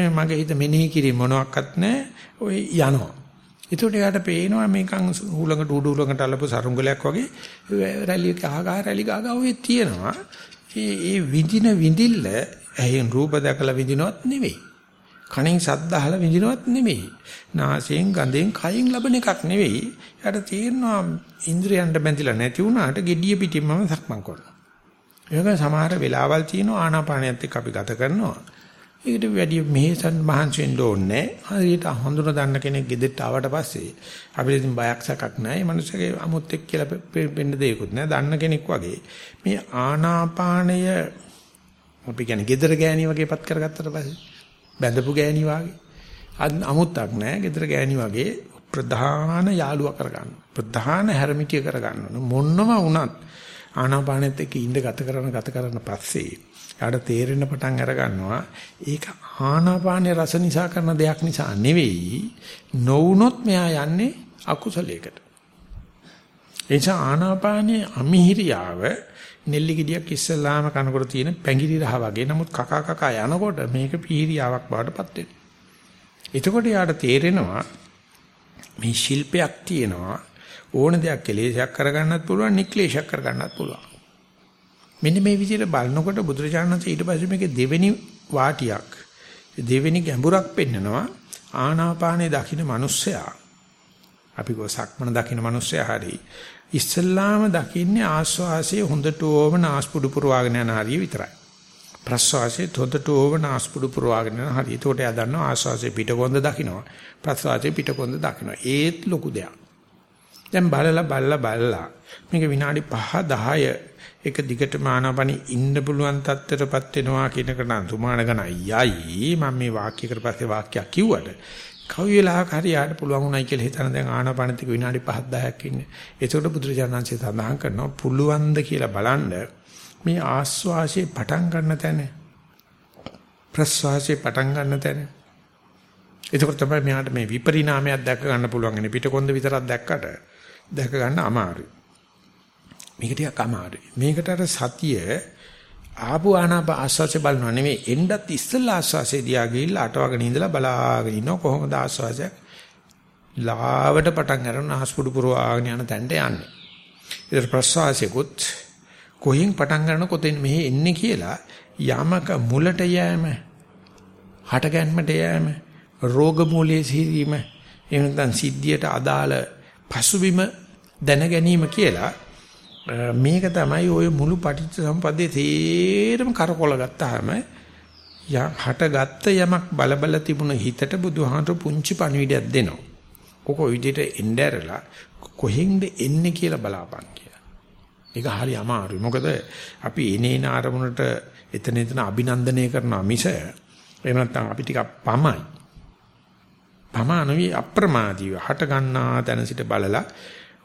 මගේ හිත මෙනෙහි කිරීම මොනවත් නැහැ. ඔය යනවා. ඒකට යාට පේනවා මේකන් හුලඟට උඩු හුලඟට අල්ලපු සරුංගලයක් වගේ රැලි ගහගහ රැලි ගහගහ ඔය තියෙනවා. ඒ ඒ විඳින විඳිල්ල ඇහෙන් රූප දැකලා විඳිනවත් නෙවෙයි. කණෙන් ශබ්ද අහලා විඳිනවත් නෙවෙයි. නාසයෙන් ගඳෙන් කයින් ලබන එකක් නෙවෙයි. යාට තේරෙනවා ඉන්ද්‍රයන්ට බැඳිලා නැති වුණාට gediya පිටින්මම සක්මන් කරනවා. ඒක සමහර වෙලාවල් තියෙනවා ආනාපානයත් එක්ක අපි ගත කරනවා. ඒකට වැඩි මෙහෙසන් මහන්සි වෙන්න ඕනේ හරියට හඳුන ගන්න කෙනෙක් ගෙදරට ආවට පස්සේ අපිට ඉතින් බයක් සැකක් නැහැ. මේ මිනිස්සගේ අමුත් එක් කියලා වෙන්න දෙයක්වත් නැහැ. දන්න කෙනෙක් වගේ මේ ආනාපානය අපි කියන්නේ ගෙදර ගෑණි වගේපත් කරගත්තට පස්සේ බැඳපු ගෑණි වගේ අමුත්තක් නැහැ. ගෙදර ගෑණි වගේ ප්‍රධාන යාළුවා කරගන්න. ප්‍රධාන හැරමිටිය කරගන්න. මොන්නම වුණත් ආනාපානෙත් එක්ක ඉඳ ගත කරන ගත කරන පස්සේ යාට තේරෙන පටන් අර ගන්නවා ඒක ආනාපානේ රස නිසා කරන දෙයක් නිසා නෙවෙයි නොවුනොත් මෙයා යන්නේ අකුසලයකට. එනිසා ආනාපානයේ අමිහිරියාව නෙල්ලි ගෙඩියක් ඉස්සල්ලාම කනකොට තියෙන පැංගිරි රහ වගේ. නමුත් කකා කකා යනකොට මේක පීරියාවක් බවටපත් වෙනවා. එතකොට යාට තේරෙනවා මේ ශිල්පයක් තියෙනවා ඕන දෙයක් කෙලෙසයක් කරගන්නත් පුළුවන් නික්ලේශයක් කරගන්නත් පුළුවන්. මෙන්න මේ විදිහට බලනකොට බුදුරජාණන් ඊට පස්සේ මේකේ දෙවෙනි වාටියක් දෙවෙනි ගැඹුරක් පෙන්නනවා ආනාපානේ දකින්න මිනිස්සයා අපි ගෝ සක්මන දකින්න මිනිස්සයා හරි ඉස්සල්ලාම දකින්නේ ආස්වාසයේ හොඳට ඕම නාස්පුඩු පුරවාගෙන යන හරිය විතරයි. ප්‍රස්වාසයේ හොඳට ඕම නාස්පුඩු පුරවාගෙන යන හරිය. ඒකට එයා දන්නවා ආස්වාසයේ පිටකොන්ද දකින්නවා. ප්‍රස්වාසයේ පිටකොන්ද දකින්නවා. ඒත් ලොකු දෙයක්. දැන් බලලා බලලා බලලා මේක විනාඩි 5 10 එක දිගටම ආනාපානි ඉන්න පුළුවන් තත්ත්වයටපත් වෙනවා කියනකට නම් සුමාන ගණයි මම මේ වාක්‍යයකට පස්සේ වාක්‍යයක් කිව්වට කවි වෙලාවක හරි යාට පුළුවන් උනායි කියලා හිතන දැන් ආනාපානතික විනාඩි 5 10ක් ඉන්නේ. ඒකට බුදුරජාණන්සේ සඳහන් කරනවා පුළුවන්ද කියලා බලන්න මේ ආස්වාසියේ පටන් ගන්න තැන ප්‍රස්වාසයේ පටන් ගන්න තැන එතකොට තමයි මෙයාට මේ විපරිණාමයක් දැක ගන්න පුළුවන් ඉන්නේ පිටකොන්ද විතරක් දැක්කට දැක ගන්න අමාරුයි. මේක ටිකක් අමාරුයි. මේකට අර සතිය ආපු ආනාප ආස්වාසේ බලනවා නෙමෙයි එන්නත් ඉස්සෙල්ලා ආස්වාසේ දිහා ගිහිල්ලා අටවගෙන ඉඳලා බලාගෙන ඉන්නවා කොහොමද ආස්වාසය ලාවට පටන් ගන්න හස්පුඩු පුරවාගෙන යන තැනට යන්නේ. ඊට ප්‍රසවාසයකුත් කොහෙන් පටන් ගන්න කොතෙන් මෙහෙ එන්නේ කියලා යමක මුලට යෑම හට ගැනීමට යෑම රෝග මූලයේ සිටීම එහෙම නැත්නම් සිද්ධියට අදාළ පසුබිම දැන ගැනීම කියලා මේක තමයි ওই මුළු පටිච්ච සම්පදේ තේරම කරකොල ගත්තාම හටගත්ත යමක් බලබල තිබුණ හිතට බුදුහාමර පුංචි පණිවිඩයක් දෙනවා. කොකෝ විදිහට එnderලා කොහෙන්ද එන්නේ කියලා බලාපන් කියලා. ඒක හරි අමාරුයි. මොකද අපි එනේන ආරමුණට එතන එතන අභිනන්දනය කරනවා මිස එහෙම නැත්නම් අපි ටිකක් පමයි. පමානවි අප්‍රමාදීව හට ගන්නා තැන සිට බලලා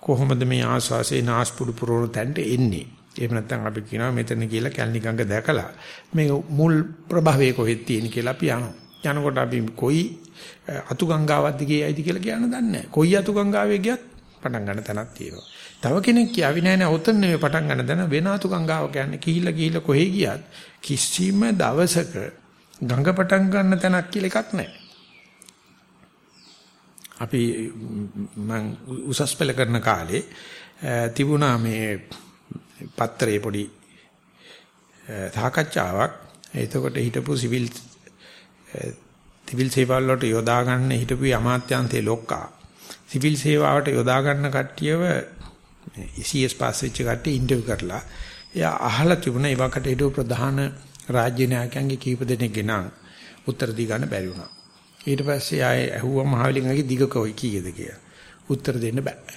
කොහොමද මේ ආස්වාසේ නාස්පුඩු පුරවන තැනට එන්නේ. එහෙම නැත්නම් අපි කියනවා මෙතන කියලා කැලණි ගඟ දැකලා මේ මුල් ප්‍රභවයේ කොහෙද තියෙන කියලා අපි යනවා. යනකොට අපි කොයි අතු ගංගාවක්ද ගියයිද කියලා කියන්න දන්නේ නැහැ. කොයි අතු ගංගාවේ ගියත් පටන් ගන්න තැනක් තියෙනවා. තව කෙනෙක් කියාවි නෑ නෑ ඔතන නෙමෙයි පටන් ගන්න තැන වෙන අතු ගංගාව කියන්නේ කිහිල්ල කිහිල්ල කොහෙ ගියත් කිසිම දවසක ගඟ පටන් ගන්න තැනක් කියලා එකක් නැහැ. අපි මම උසස් පෙළ කරන කාලේ තිබුණා මේ පත්‍රයේ පොඩි සාකච්ඡාවක්. එතකොට හිටපු සිවිල් සිවිල් සේවාවල වලට යොදා ගන්න හිටපු අමාත්‍යාංශයේ ලොක්කා. සිවිල් සේවාවට යොදා ගන්න කට්ටියව CS පාස් වෙච්ච කට්ටිය ඉන්ටර්විව් කරලා එයා අහලා තිබුණා ඒ වකට හිටපු ප්‍රධාන රාජ්‍ය නායකයන්ගේ කීප දෙනෙක් ගෙනා උත්තර දී ගන්න බැරි වුණා. ඊට පස්සේ ආයේ ඇහුවා මහවැලිගඟේ දිග කොයි කීයද කියලා. උත්තර දෙන්න බෑ.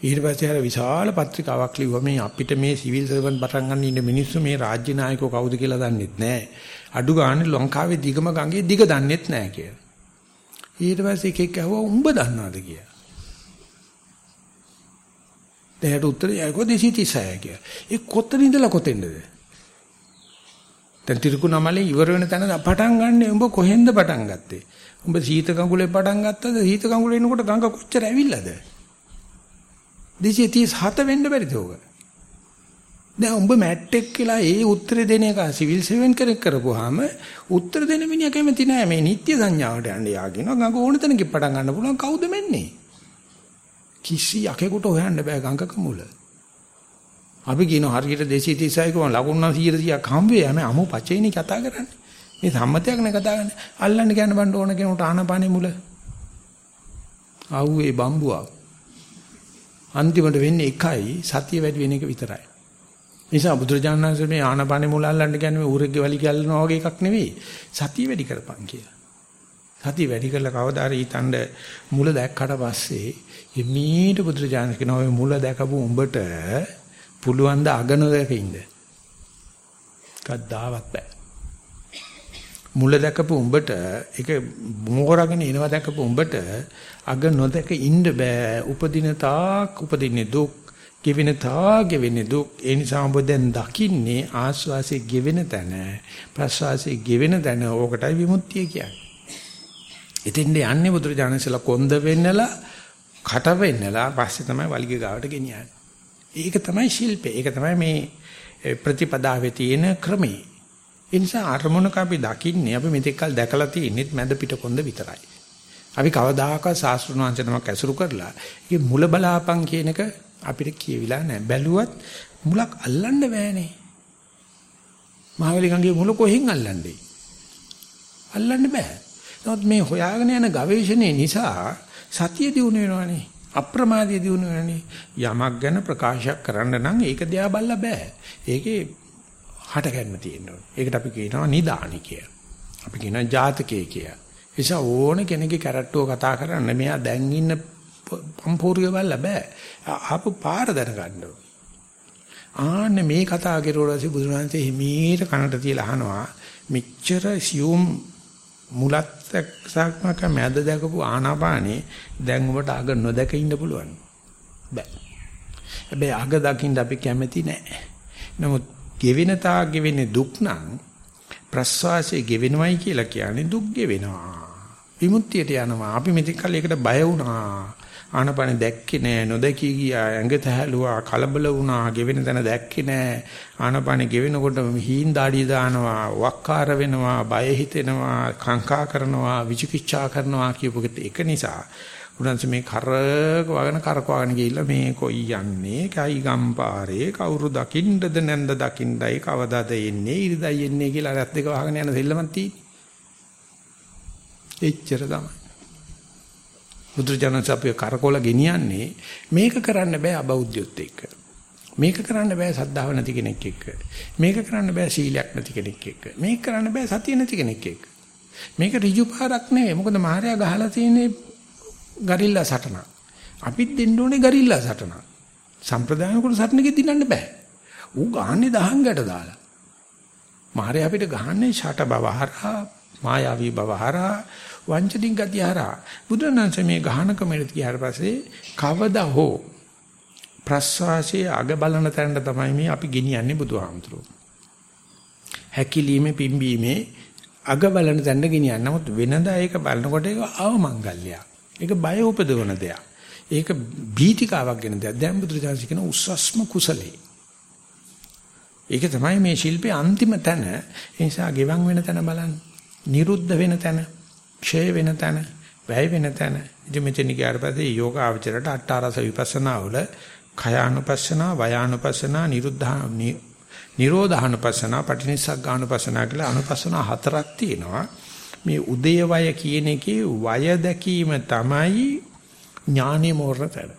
ඊට පස්සේ අර විශාල පත්‍රිකාවක් ලිව්වා මේ අපිට මේ සිවිල් සර්වන් පටන් ගන්න ඉන්න මිනිස්සු මේ රාජ්‍ය නායකයෝ කවුද කියලා දන්නෙත් නෑ. අඩු ගානේ ලංකාවේ දිගම ගඟේ දිග දන්නෙත් නෑ කියලා. ඊට පස්සේ එකෙක් ඇහුවා උඹ දන්නවද කියලා. දැන් උත්තරය අයකෝ 236 කියලා. ඒ කොතන ඉඳලා කොතෙන්ද? දැන් තිරුකුණමලේ ඉවර වෙන තැන පටන් ගන්න උඹ කොහෙන්ද පටන් ගත්තේ? උඹ සීත කඟුලේ පටන් ගත්තද? සීත කඟුලේ එනකොට ගඟ කොච්චර ඇවිල්ලාද? 237 වෙන්න බැරිද ඕක? දැන් උඹ මැට්ටෙක් කියලා ඒ උත්තර දෙන එක සිවිල් සර්වන් කෙනෙක් කරපුවාම උත්තර දෙන මිනිහා කැමති නෑ මේ නිත්‍ය සංඥාවට යන්න යාගෙන ගඟ ඕන තැනකින් පටන් ගන්න පුළුවන් කවුද මෙන්නේ? කිසි යකෙකුට හොයන්න බෑ ගඟක මුල. අපි කියන හරියට 236 කම ලකුණු 100ක් හම් වේ යම අමු පචේනේ කතා කරන්නේ. මේ සම්මතයක් නේ කතා කරන්නේ. අල්ලන්න කියන්න බන්න ඕන කෙනෙකුට ආනපානේ මුල. ආව්වේ බම්බුවක්. අන්තිමට වෙන්නේ එකයි සතිය වැඩි වෙන එක විතරයි. නිසා බුදුරජාණන් වහන්සේ මේ ආනපානේ මුල අල්ලන්න කියන්නේ මේ ඌරෙක්ගේ වලි කියල්නවා වගේ එකක් නෙවෙයි. සතිය වැඩි කරපන් කියලා. සතිය වැඩි කරලා කවදා හරි ඊතණ්ඩ මුල දැක්කට පස්සේ එමීට බුදුරජාණන් කියනවා මේ මුල දැකපු උඹට පුළුවන් ද අග නොදැකින්ද? කද්දාවත් බෑ. මුල දැකපු උඹට ඒක මෝරගෙන එනවා දැකපු උඹට අග නොදක ඉන්න බෑ උපදින තාක් උපදින්නේ දුක් ගෙවෙන තාක් ගෙවෙන්නේ දුක් ඒ නිසා ඔබ දැන් දකින්නේ ආස්වාසේ ගෙවෙන තැන ප්‍රස්වාසේ ගෙවෙන තැන ඕකටයි විමුක්තිය කියන්නේ එතෙන්ද යන්නේ බුදුරජාණන්සලා කොන්ද වෙන්නලා කට වෙන්නලා පස්සේ තමයි වලිග ගාවට ගෙනියන්නේ. ඒක තමයි ශිල්පේ. ඒක තමයි මේ ප්‍රතිපදාවේ තියෙන ක්‍රමය. ඒ නිසා අරමුණක අපි දකින්නේ අපි මෙතෙක්කල් දැකලා තියෙනෙත් මැද පිට කොන්ද විතරයි. අපි කවදාකවත් සාස්ත්‍රුණ වංශනමක් ඇසුරු කරලා ඒකේ මුල බලාපන් කියන එක අපිට කියවිලා නැහැ. බැලුවත් මුලක් අල්ලන්න බෑනේ. මහවැලි ගඟේ මුල කොහෙන් අල්ලන්නේ? අල්ලන්න බෑ. නමුත් මේ හොයාගෙන යන ගවේෂණය නිසා සතිය දිනු වෙනවනේ. අප්‍රමාදයේ දිනු වෙනවනේ. යමක් ගැන ප්‍රකාශයක් කරන්න නම් ඒක දිහා බලලා බෑ. ඒකේ හට ගන්න තියෙනවා. ඒකට අපි කියනවා නිදානි කියලා. අපි කියනවා ජාතකයේ කියලා. එසා ඕන කෙනෙක්ගේ කැරට්ටුව කතා කරන්න මෙයා දැන් ඉන්න පම්පෝරිය බලලා බෑ. ආපු පාර දැනගන්න ආන්න මේ කතා කෙරුවාසේ බුදුරජාණන්සේ හිමීට කනට තියලා අහනවා මෙච්චර සියුම් මුලත් සක්මක මැද දැකපු ආනාපානේ දැන් ඔබට අග නොදක ඉන්න පුළුවන් බෑ හැබැයි අග දකින්න අපි කැමති නෑ නමුත් ගෙවෙන තා ගෙවෙන්නේ දුක් නම් ප්‍රස්වාසයේ ගෙවෙනවයි කියලා කියන්නේ දුක් ගෙවෙනවා. විමුක්තියට යනවා. අපි මෙතෙක් කල් ඒකට බය වුණා. ආනපන දැක්කේ නෑ නොදකී ගියා ඇඟ තැහැලුවා කලබල වුණා ගෙවෙන තැන දැක්කේ නෑ. ආනපන ගෙවෙනකොට හීන් දාඩිය දානවා වක්කාර වෙනවා බය හිතෙනවා කංකා කරනවා විචිකිච්ඡා කරනවා කියපුකට එක නිසා උනන්ස මේ කරක වගන කරකවගෙන ගිහිල්ලා මේ කොයි යන්නේ කයි ගම්පාරේ කවුරු දකින්නද නැන්ද දකින්නයි කවදාද එන්නේ ඉරිදයි එන්නේ කියලා රැත් දෙක වහගෙන යන දෙල්ලමක් තියෙන්නේ එච්චර තමයි බුදුරජාණන් අපේ කරකොල ගෙනියන්නේ මේක කරන්න බෑ අබෞද්ධයොත් එක්ක. මේක කරන්න බෑ සද්ධාව නැති කෙනෙක් එක්ක. මේක කරන්න බෑ සීලයක් නැති කෙනෙක් එක්ක. මේක කරන්න බෑ සතිය නැති කෙනෙක් එක්ක. මේක ඍජු පාරක් නෙවෙයි. මොකද මාර්යා ගහලා තියෙන්නේ ගරිල්ලා සටන. අපිත් දෙන්න ඕනේ ගරිල්ලා සටන. සම්ප්‍රදාන කුල සටනකෙ දිනන්න බෑ. ඌ ගහන්නේ දහංගට දාලා. මාර්යා අපිට ගහන්නේ ෂට බවහරා මායාවී බවහරා වංචනික ගතිය හරහා බුදුරණන්සේ මේ ගහනකමෙට ගියාට පස්සේ කවදා හෝ ප්‍රස්වාසයේ අග බලන තැනට තමයි මේ අපි ගෙනියන්නේ බුදුහාමුදුරුවෝ. හැකිලීමේ පිම්බීමේ අග බලන තැනට ගෙනියන්න. නමුත් වෙනදා ඒක බලනකොට ඒක අවමංගල්‍යයක්. ඒක බය උපදවන දෙයක්. ඒක බීතිකාවක් වෙන දෙයක්. දැන් බුදුරජාණන් කියන උස්සස්ම කුසලේ. ඒක තමයි මේ ශිල්පේ අන්තිම තැන. ඒ නිසා ගෙවන් වෙන තැන බලන්න. නිරුද්ධ වෙන තැන. ක්ෂය වෙන තැන, වැය වෙන තැන. ඉතින් මෙතන ගියාට පස්සේ යෝගාවචරයට අට්ඨාරස විපස්සනා වල khයානුපස්සනා, වයානුපස්සනා, නිරුද්ධා නිරෝධානුපස්සනා, පටිනිස්සග්ගානුපස්සනා කියලා අනුපස්සනා හතරක් තියෙනවා. මේ උදේ වය කියන එකේ වය දැකීම තමයි ඥානෙ මෝරතර.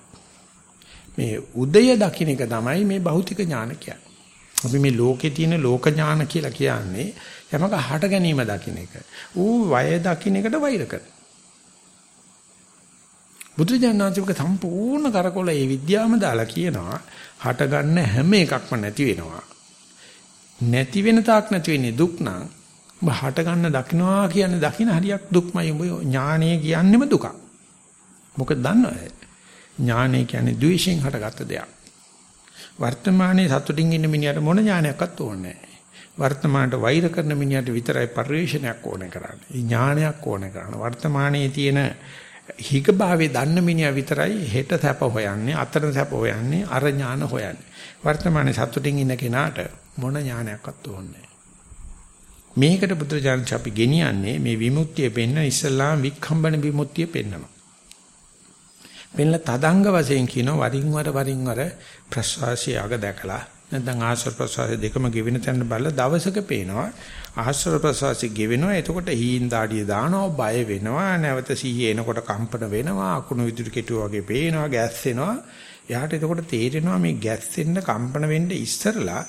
මේ උදය දකින්න එක තමයි මේ භෞතික ඥාන කියන්නේ. අපි මේ ලෝකේ තියෙන ලෝක ඥාන කියලා කියන්නේ යමක හට ගැනීම දකින්න එක. ඌ වය දකින්න එකට වෛර කරනවා. බුදුජානනාංශික සම්පූර්ණ කරකොල ඒ විද්‍යාවම දාලා කියනවා හට ගන්න හැම එකක්ම නැති වෙනවා. නැති වෙන තාක් නැති වෙන්නේ දුක් නම් ඔබ හට ගන්න දකින්නවා කියන්නේ දකින්න හරියක් දුක්මයි ඔබ ඥානය කියන්නේම දුකක්. මොකද දන්නවද? ඥානය කියන්නේ ද්වේෂයෙන් හටගත්ත දෙයක්. වර්තමානයේ සතුටින් ඉන්න මිනිහට මොන ඥානයක්වත් ඕනේ නැහැ. වර්තමානට වෛර කරන මිනිහට විතරයි පරිශ්‍රණයක් ඕනේ කරන්නේ. ඥානයක් ඕනේ කරන්නේ. වර්තමානයේ තියෙන හිගභාවයේ දන්න මිනිහා විතරයි හෙට සැප හොයන්නේ, අතර සැප හොයන්නේ, අර ඥාන හොයන්නේ. වර්තමානයේ සතුටින් ඉන්න කෙනාට මොන ඥානයක්වත් ඕනේ මේකට බුදුරජාණන් අපි ගෙනියන්නේ මේ විමුක්තිය පෙන්න ඉස්ලාම් වික්ඛම්බන විමුක්තිය පෙන්නනවා. පෙන්නලා තදංග වශයෙන් කියනවා වරින් වර වරින් වර ප්‍රසවාසය අග දැකලා නැත්නම් ආශ්‍රව ප්‍රසවාස දෙකම ගෙවෙන තැන බලලා දවසක පේනවා ආශ්‍රව ප්‍රසවාසي ගෙවෙනවා. එතකොට හීන් දාඩිය දානවා බය වෙනවා නැවත සීයේ එනකොට කම්පන වෙනවා අකුණු විදුලි කෙටුව වගේ පේනවා ගෑස් වෙනවා එයාට එතකොට තේරෙනවා මේ ගෑස් වෙන්න කම්පන වෙන්න ඉස්සරලා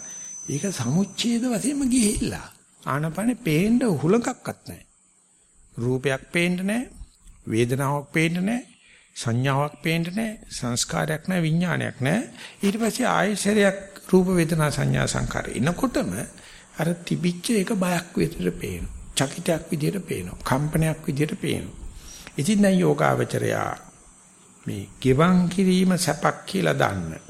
ඒක සමුච්ඡේද වශයෙන්ම ගිහිල්ලා. ආනපනේ පේන්න හුලකක්වත් නැහැ. රූපයක් පේන්න නැහැ වේදනාවක් පේන්න නැහැ සංඥාවක් පේන්න නැහැ සංස්කාරයක් නැහැ විඥානයක් නැහැ. ඊට පස්සේ ආයශරයක් රූප වේදනා සංඥා සංකාර එනකොටම අර තිබිච්ච එක බයක් විදිහට පේනවා. චකිතයක් විදිහට පේනවා. කම්පනයක් විදිහට පේනවා. ඉතින් දැන් යෝගාවචරයා මේ ගෙවන් කිරීම සැපක් කියලා දන්න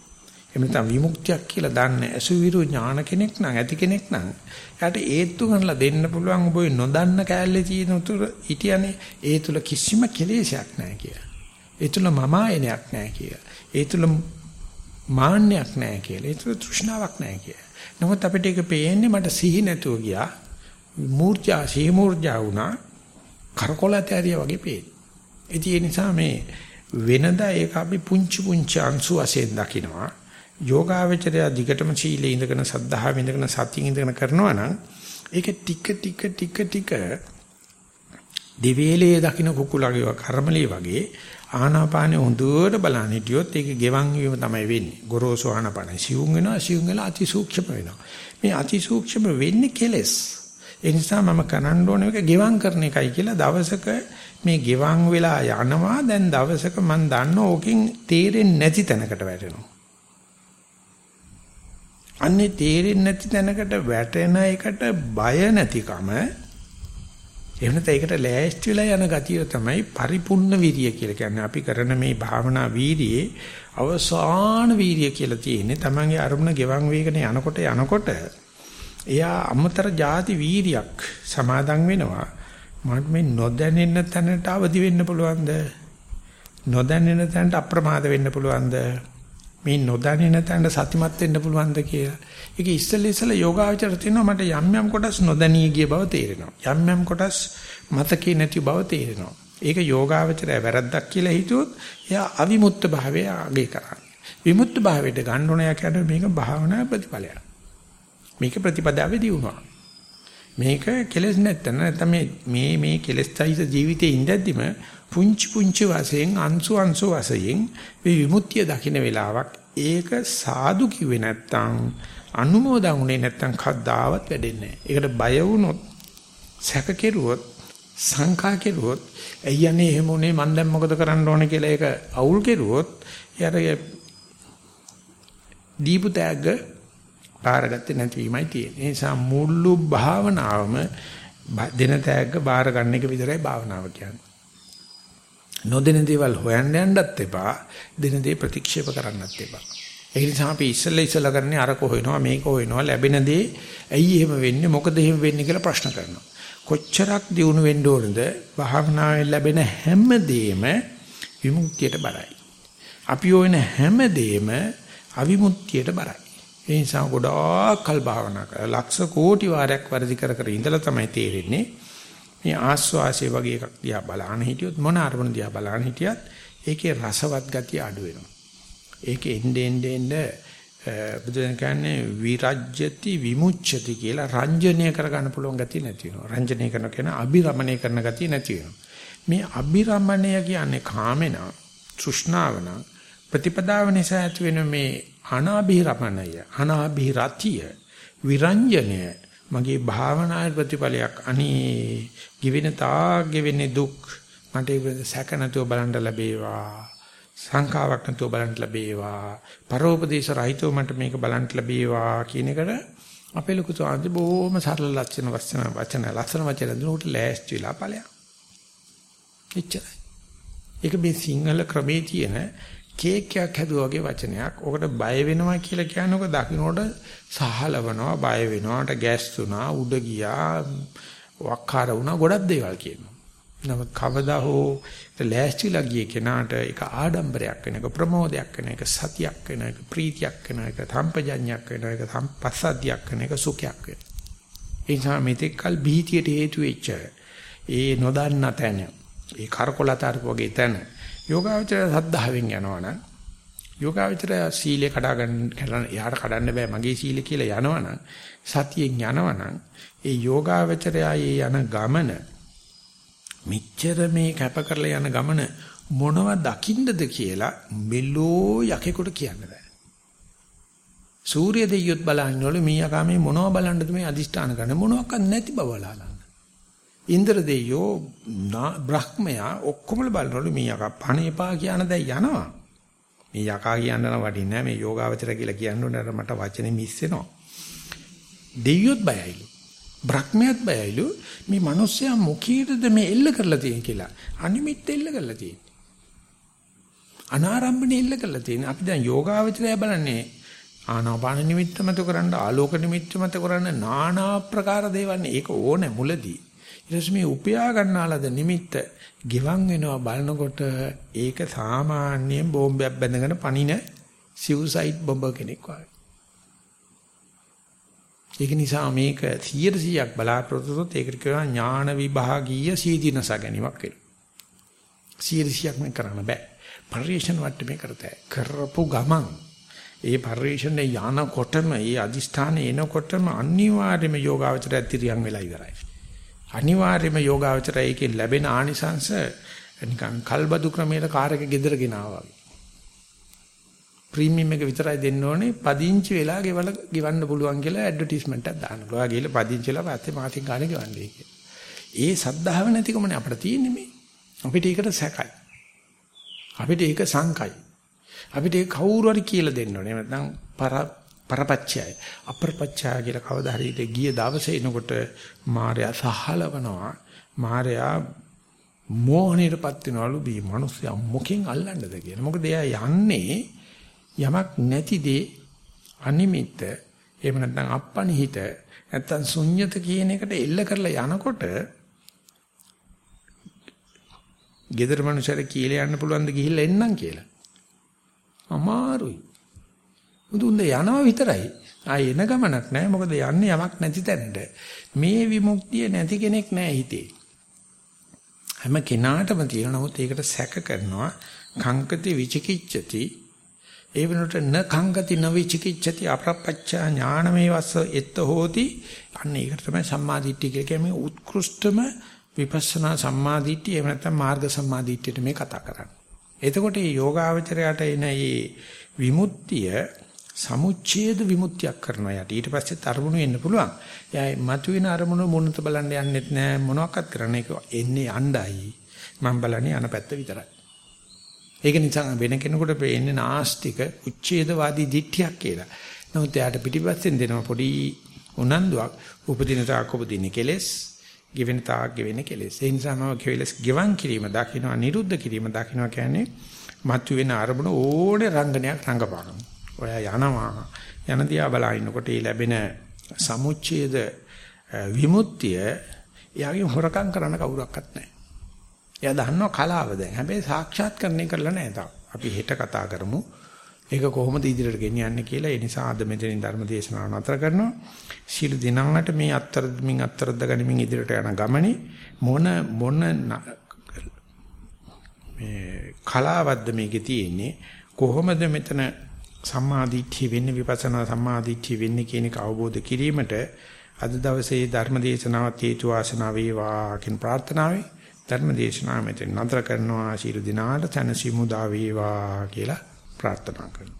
එහෙම නැත්නම් විමුක්තියක් කියලා දන්න අසුවිරු ඥාන කෙනෙක් නම් ඇති කෙනෙක් නම් එයාට ඒත්තු ගන්නලා දෙන්න පුළුවන් ඔබ නොදන්න කෑල්ලේ තියෙන උතුර හිටියනේ ඒ තුල කිසිම කෙලෙසයක් නැහැ කියලා ඒ තුල මම ආයනයක් නැහැ කියලා. ඒ තුල මාන්නයක් නැහැ කියලා. ඒ තුල තෘෂ්ණාවක් නැහැ කියලා. නමුත් අපිට ඒක පේන්නේ මට සිහි නැතුව ගියා. මූර්ජා සිහි මූර්ජා වුණා. කරකොලත ඇරිය වගේ පේන්නේ. ඒ නිසා මේ වෙනදා ඒක අපි පුංචි පුංචි අංශු වශයෙන් දකිනවා. යෝගාවචරය දිගටම සීලේ ඉඳගෙන සද්ධාව ඉඳගෙන සතිය ඉඳගෙන කරනවා නම් ඒක ටික ටික ටික ටික දිවේලේ දකින්න කුකුලගේ කර්මලී වගේ ආනාපානෙ හොඳට බලන්න හිටියොත් ඒක ගෙවන් වීම තමයි වෙන්නේ. ගොරෝසු ආනාපානෙ සිවුම් වෙනවා සිවුම් වෙලා අති සූක්ෂම වෙනවා. මේ අති සූක්ෂම වෙන්නේ කෙලස්. ඒ නිසා මම කරන්න ඕන එක ගෙවන් කරන එකයි කියලා දවසක මේ ගෙවන් වෙලා යනවා දැන් දවසක මම දන්න ඕකෙන් තේරෙන්නේ නැති තැනකට වැටෙනවා. අන්නේ තේරෙන්නේ නැති තැනකට වැටෙන එකට බය නැතිකම එහෙම නැත්නම් ඒකට ලෑස්ති වෙලා යන ගතිය තමයි පරිපූර්ණ වීරිය කියලා කියන්නේ. අපි කරන මේ භාවනා වීරියේ අවසාන වීරිය කියලා තියෙන්නේ තමන්ගේ අරමුණ ගෙවන් වේගන යනකොට යනකොට එයා අමතර ಜಾති වීරියක් සමාදන් වෙනවා. මට මේ නොදැනෙන තැනට අවදි වෙන්න පුළුවන්ද? නොදැනෙන තැනට අප්‍රමාද වෙන්න පුළුවන්ද? මේ නොදැනෙන තැනට සතිමත් වෙන්න පුළුවන්ද කියලා. ඒක ඉස්සෙල්ලා ඉස්සෙල්ලා යෝගාචර තියෙනවා මට යම් යම් කොටස් නොදැනී ගිය බව තේරෙනවා. යම් යම් කොටස් මතකේ නැති බව තේරෙනවා. ඒක යෝගාචරය වැරද්දක් කියලා හිතුවොත් එයා අවිමුක්ත භාවය අගය කරන්නේ. විමුක්ත භාවයට ගන්න ඕන යා මේක භාවනා ප්‍රතිඵලයක්. මේක ප්‍රතිපදාවේ දියුණුවක්. මේක කෙලස් නැත්නම් නැත්නම් මේ මේ මේ කෙලස් සහිත ජීවිතේ ඉඳද්දිම පුංචි පුංචි වශයෙන් අංශු අංශු වශයෙන් මේ විමුක්තිය දකින්න වෙලාවක් ඒක සාදු කිව්වේ නැත්නම් අනුමෝදන් උනේ නැත්තම් කද්දාවත් වැඩෙන්නේ නැහැ. ඒකට බය වුණොත් සැක කෙරුවොත් සංකා කෙරුවොත් ඇයියනේ එහෙම උනේ මන් දැන් මොකද කරන්න ඕනේ කියලා ඒක අවුල් කෙරුවොත් එයාට දීපු තෑග්ග බාරගත්තේ නැතිවීමයි තියෙන්නේ. ඒ නිසා මුළු භාවනාවම දෙන තෑග්ග බාර ගන්න එක විතරයි භාවනාව කියන්නේ. නොදෙන දේවල් හොයන්න යන්නත් එපා, දෙන දේ ප්‍රතික්ෂේප කරන්නත් එපා. ඒ නිසා අපි ඉස්සෙල්ලා ඉස්සෙල්ලා කරන්නේ අර කොහේනවා මේක හොයනවා ලැබෙන දේ ඇයි එහෙම වෙන්නේ මොකද එහෙම වෙන්නේ කියලා ප්‍රශ්න කරනවා. කොච්චරක් දියුණු වෙන්න ඕනද භාවනාවෙන් ලැබෙන හැම දෙෙම විමුක්තියට බරයි. අපි ඕන හැම දෙෙම අවිමුක්තියට බරයි. ඒ නිසා ගොඩාක් කල් භාවනා කරලා ලක්ෂ කෝටි වාරයක් වැඩි කර කර ඉඳලා තමයි තේරෙන්නේ මේ ආස්වාසිය වගේ එකක් දිහා බලන්න හිටියොත් මොන අරමුණ දිහා බලන්න හිටියත් ඒකේ රසවත් ගතිය අඩු වෙනවා. ඒකේ එන්නේ එන්නේ බුදුන් කියන්නේ විරජ්‍යති විමුච්ඡති කියලා රංජනීය කරගන්න පුළුවන් ගතිය නැති වෙනවා. රංජනීය කරන කෙනා අභිරමණය කරන ගතිය නැති වෙනවා. මේ අභිරමණය කියන්නේ කාමෙන තෘෂ්ණාවන ප්‍රතිපදාව නිසා ඇති වෙන මේ අනාභිරමණය අනාභිරතිය විරංජනය මගේ භාවනාවේ ප්‍රතිඵලයක් අනේ given තා given දුක් මට ඒක සැක නැතුව බලන්න ලැබේවා සංකාවක් නැතුව බලන්න ලැබේවා. පරෝපදේශ රහිතව මට මේක බලන්න ලැබේවා කියන එකට අපේ ලොකු සාන්ති බොහොම සරල ලක්ෂණ වචන වචන ලක්ෂණ වචන දුන්නට ලෑස්ති වෙලා ඵලයක්. එච්චරයි. ඒක මේ සිංහල ක්‍රමේ තියෙන කේක් එකක් හැදුවා වගේ වචනයක්. ඔකට බය වෙනවා කියලා කියනකො දකින්නට සහලවනවා, බය වෙනවාට ගැස්සුනා, උඩ ගියා, වක්කාර වුණා, ගොඩක් දේවල් කියනවා. නමුත් කවදා හෝ ලෑස්තිලා ගිය කෙනාට ඒක ආඩම්බරයක් වෙන එක ප්‍රමෝදයක් වෙන එක සතියක් වෙන එක ප්‍රීතියක් වෙන එක සම්පජඤ්ඤයක් වෙන එක සම්පස්සද්ධියක් වෙන එක සුඛයක් වෙන. ඒ නිසා මෙතෙක්කල් බීතියට හේතු වෙච්ච ඒ නොදන්න තැන ඒ කරකොලතරක වගේ තැන යෝගාවචර සද්ධාවෙන් යනවනම් යෝගාවචර සීලේ කඩා ගන්න කරන එයාට කඩන්න බෑ මගේ සීලේ කියලා යනවනම් සතියෙන් යනවනම් ඒ යෝගාවචරයයේ යන ගමන මෙච්චර මේ කැප කරලා යන ගමන මොනව දකින්නද කියලා මෙලෝ යකෙකුට කියන්න බෑ. සූර්ය දෙයියොත් බලන්නවලු මීයකා මේ මොනව බලන්නද මේ අදිෂ්ඨාන කරන මොනවක් නැති බව බලන්න. ඉන්ද්‍ර දෙයියෝ බ්‍රහ්මයා ඔක්කොම බලනවලු මීයකා පණේපා කියන දැන් යනවා. මේ යකා කියන්න වටින්නේ මේ යෝගාවචර කියලා කියන්න උනර මට වචනේ මිස් වෙනවා. දෙයියොත් බයයිලු. බ්‍රහ්මයාත් බයයිලු මේ මිනිස්සයා මොකීටද මේ එල්ල කරලා තියෙන කියලා. අනිමිත් එල්ල කරලා තියෙන්නේ. අනාරම්භනේ එල්ල කරලා තියෙන්නේ. අපි දැන් යෝගාවචරය බලන්නේ ආනාපාන නිමිත්ත මත කරන්න ආලෝක නිමිත්ත මත කරන්න নানা ආකාර දේවල් ඒක ඕනේ මුලදී. ඊට මේ උපයා ගන්නාලද නිමිත්ත ගිවන් වෙනවා බලනකොට ඒක සාමාන්‍යයෙන් බෝම්බයක් බැඳගෙන පනින සිව්සයිඩ් බොම්බ කෙනෙක් වගේ. ඒක නිසා මේක 100%ක් බලාපොරොත්තු වුණොත් ඒකට කියනවා ඥාන විභාගීය සීදීනස ගැනීමක් වෙනවා. 100%ක් මේ කරන්න බෑ. පරිේශන වට්ටමේ කරතයි. කරපු ගමන් ඒ පරිේශනේ යනකොටම ඒ අදිෂ්ඨානේ එනකොටම අනිවාර්යයෙන්ම යෝගාවචරය තිරියන් වෙලා ඉවරයි. අනිවාර්යයෙන්ම යෝගාවචරය එකෙන් ලැබෙන ආනිසංශ නිකන් කල්බදු ක්‍රමයට කාර් එක ගෙදර ගෙනාවා වගේ. ප්‍රීමියම් එක විතරයි දෙන්න ඕනේ පදිංචි වෙලා ගෙවල ගෙවන්න පුළුවන් කියලා ඇඩ්වර්ටයිස්මන්ට් එකක් දානවා. ඔයා ගිහලා පදිංචි වෙලා පස්සේ මාසික ගානේ ගෙවන්නේ කියලා. ඒ සද්ධාව නැතිකමනේ අපිට තියෙන්නේ මේ. අපිට ඒකට සැකයි. අපිට ඒක සංකයි. අපිට ඒක කවුරු හරි කියලා දෙන්න ඕනේ. නැත්නම් පර පරපච්චයයි. අපරපච්චය කියලා කවදා හරි ගිය දවසේ එනකොට මාර්යා සහලවනවා. මාර්යා මෝහණයටපත් වෙනවලු බී මිනිස්සු මොකෙන් අල්ලන්නද කියලා. මොකද එයා යන්නේ යමක් නැති දේ අනිමිත්ත එහෙම නැත්නම් අප්පනිහිත නැත්නම් ශුන්්‍යත කියන එකට එල්ල කරලා යනකොට gedara මනුෂයර කියලා යන්න පුළුවන් ද ගිහිල්ලා එන්නම් කියලා. අමාරුයි. මුදුන්ද යනවා විතරයි. ආයේ එන ගමනක් නැහැ. මොකද යන්නේ යමක් නැති තැනට. මේ විමුක්තිය නැති කෙනෙක් නැහැ හිතේ. හැම කෙනාටම තියෙන නමුත් ඒකට සැක කරනවා කංකති විචිකිච්ඡති ඒ වෙනකොට න කංගති න විචිකිච්ඡති අප්‍රපච්චා ඥානමේ වස්ස එත්ත හෝති අන්න ඒකට තමයි සම්මාදිට්ඨිය කියලා කියන්නේ උත්කෘෂ්ඨම විපස්සනා සම්මාදිට්ඨිය එහෙම නැත්නම් මාර්ග සම්මාදිට්ඨියට මේ කතා කරන්නේ. එතකොට මේ යෝගාවචරයට එන මේ විමුක්තිය සමුච්ඡේද විමුක්තියක් කරනවා යට. ඊට පස්සේ අරමුණු එන්න පුළුවන්. එයා මතුවෙන අරමුණු මොනත බලන්න යන්නෙත් නෑ මොනවත් කරන්නේ එන්නේ යණ්ඩයි. මම බලන්නේ අන පැත්ත විතරයි. ඒක නිසා වෙන කෙනෙකුට පේන්නේ නාස්තික උච්ඡේදවාදී දිට්ඨියක් කියලා. නමුත් එයාට පිටිපස්සෙන් දෙනවා පොඩි උනන්දුවක් උපදින තාක් උපදින කෙලෙස්, ගෙවෙන තාක් ගෙවෙන කෙලෙස්. ඒ නිසා මම කෙලෙස් ගෙවන් කිරීම දකින්නවා, නිරුද්ධ කිරීම දකින්නවා කියන්නේ මතුවෙන අරමුණ ඕනේ රංගනයක් රංගපානවා. ඔයා යනවා. යන දිහා බලනකොට ඒ ලැබෙන සමුච්ඡේද විමුක්තිය එයාගේ හොරකම් කරන්න කවුරක්වත් නැහැ. එයා දන්නවා කලාව දැන්. හැබැයි සාක්ෂාත්කරණය කරලා නැහැ තාම. අපි හෙට කතා කරමු. ඒක කොහොමද ඉදිරියට ගෙනියන්නේ කියලා. ඒ නිසා අද මෙතනින් ධර්ම දේශනාව නතර කරනවා. සීල දිනාට මේ අත්තර මින් අත්තරද්ද ගනිමින් ඉදිරියට යන ගමනේ මොන මොන මේ කලාවද්ද මේකේ තියෙන්නේ කොහොමද මෙතන සම්මාදිට්ඨිය වෙන්නේ විපස්සනා සම්මාදිට්ඨිය වෙන්නේ කියන එක අවබෝධ කිරීමට අද දවසේ ධර්ම දේශනාවත් හේතු වාසනා වේවා කියන ප්‍රාර්ථනාවයි ධර්ම දේශනාව මෙතන නතර කරනවා. ශීල දිනාට තනසි මුදා වේවා කියලා ප්‍රාර්ථනා කරනවා.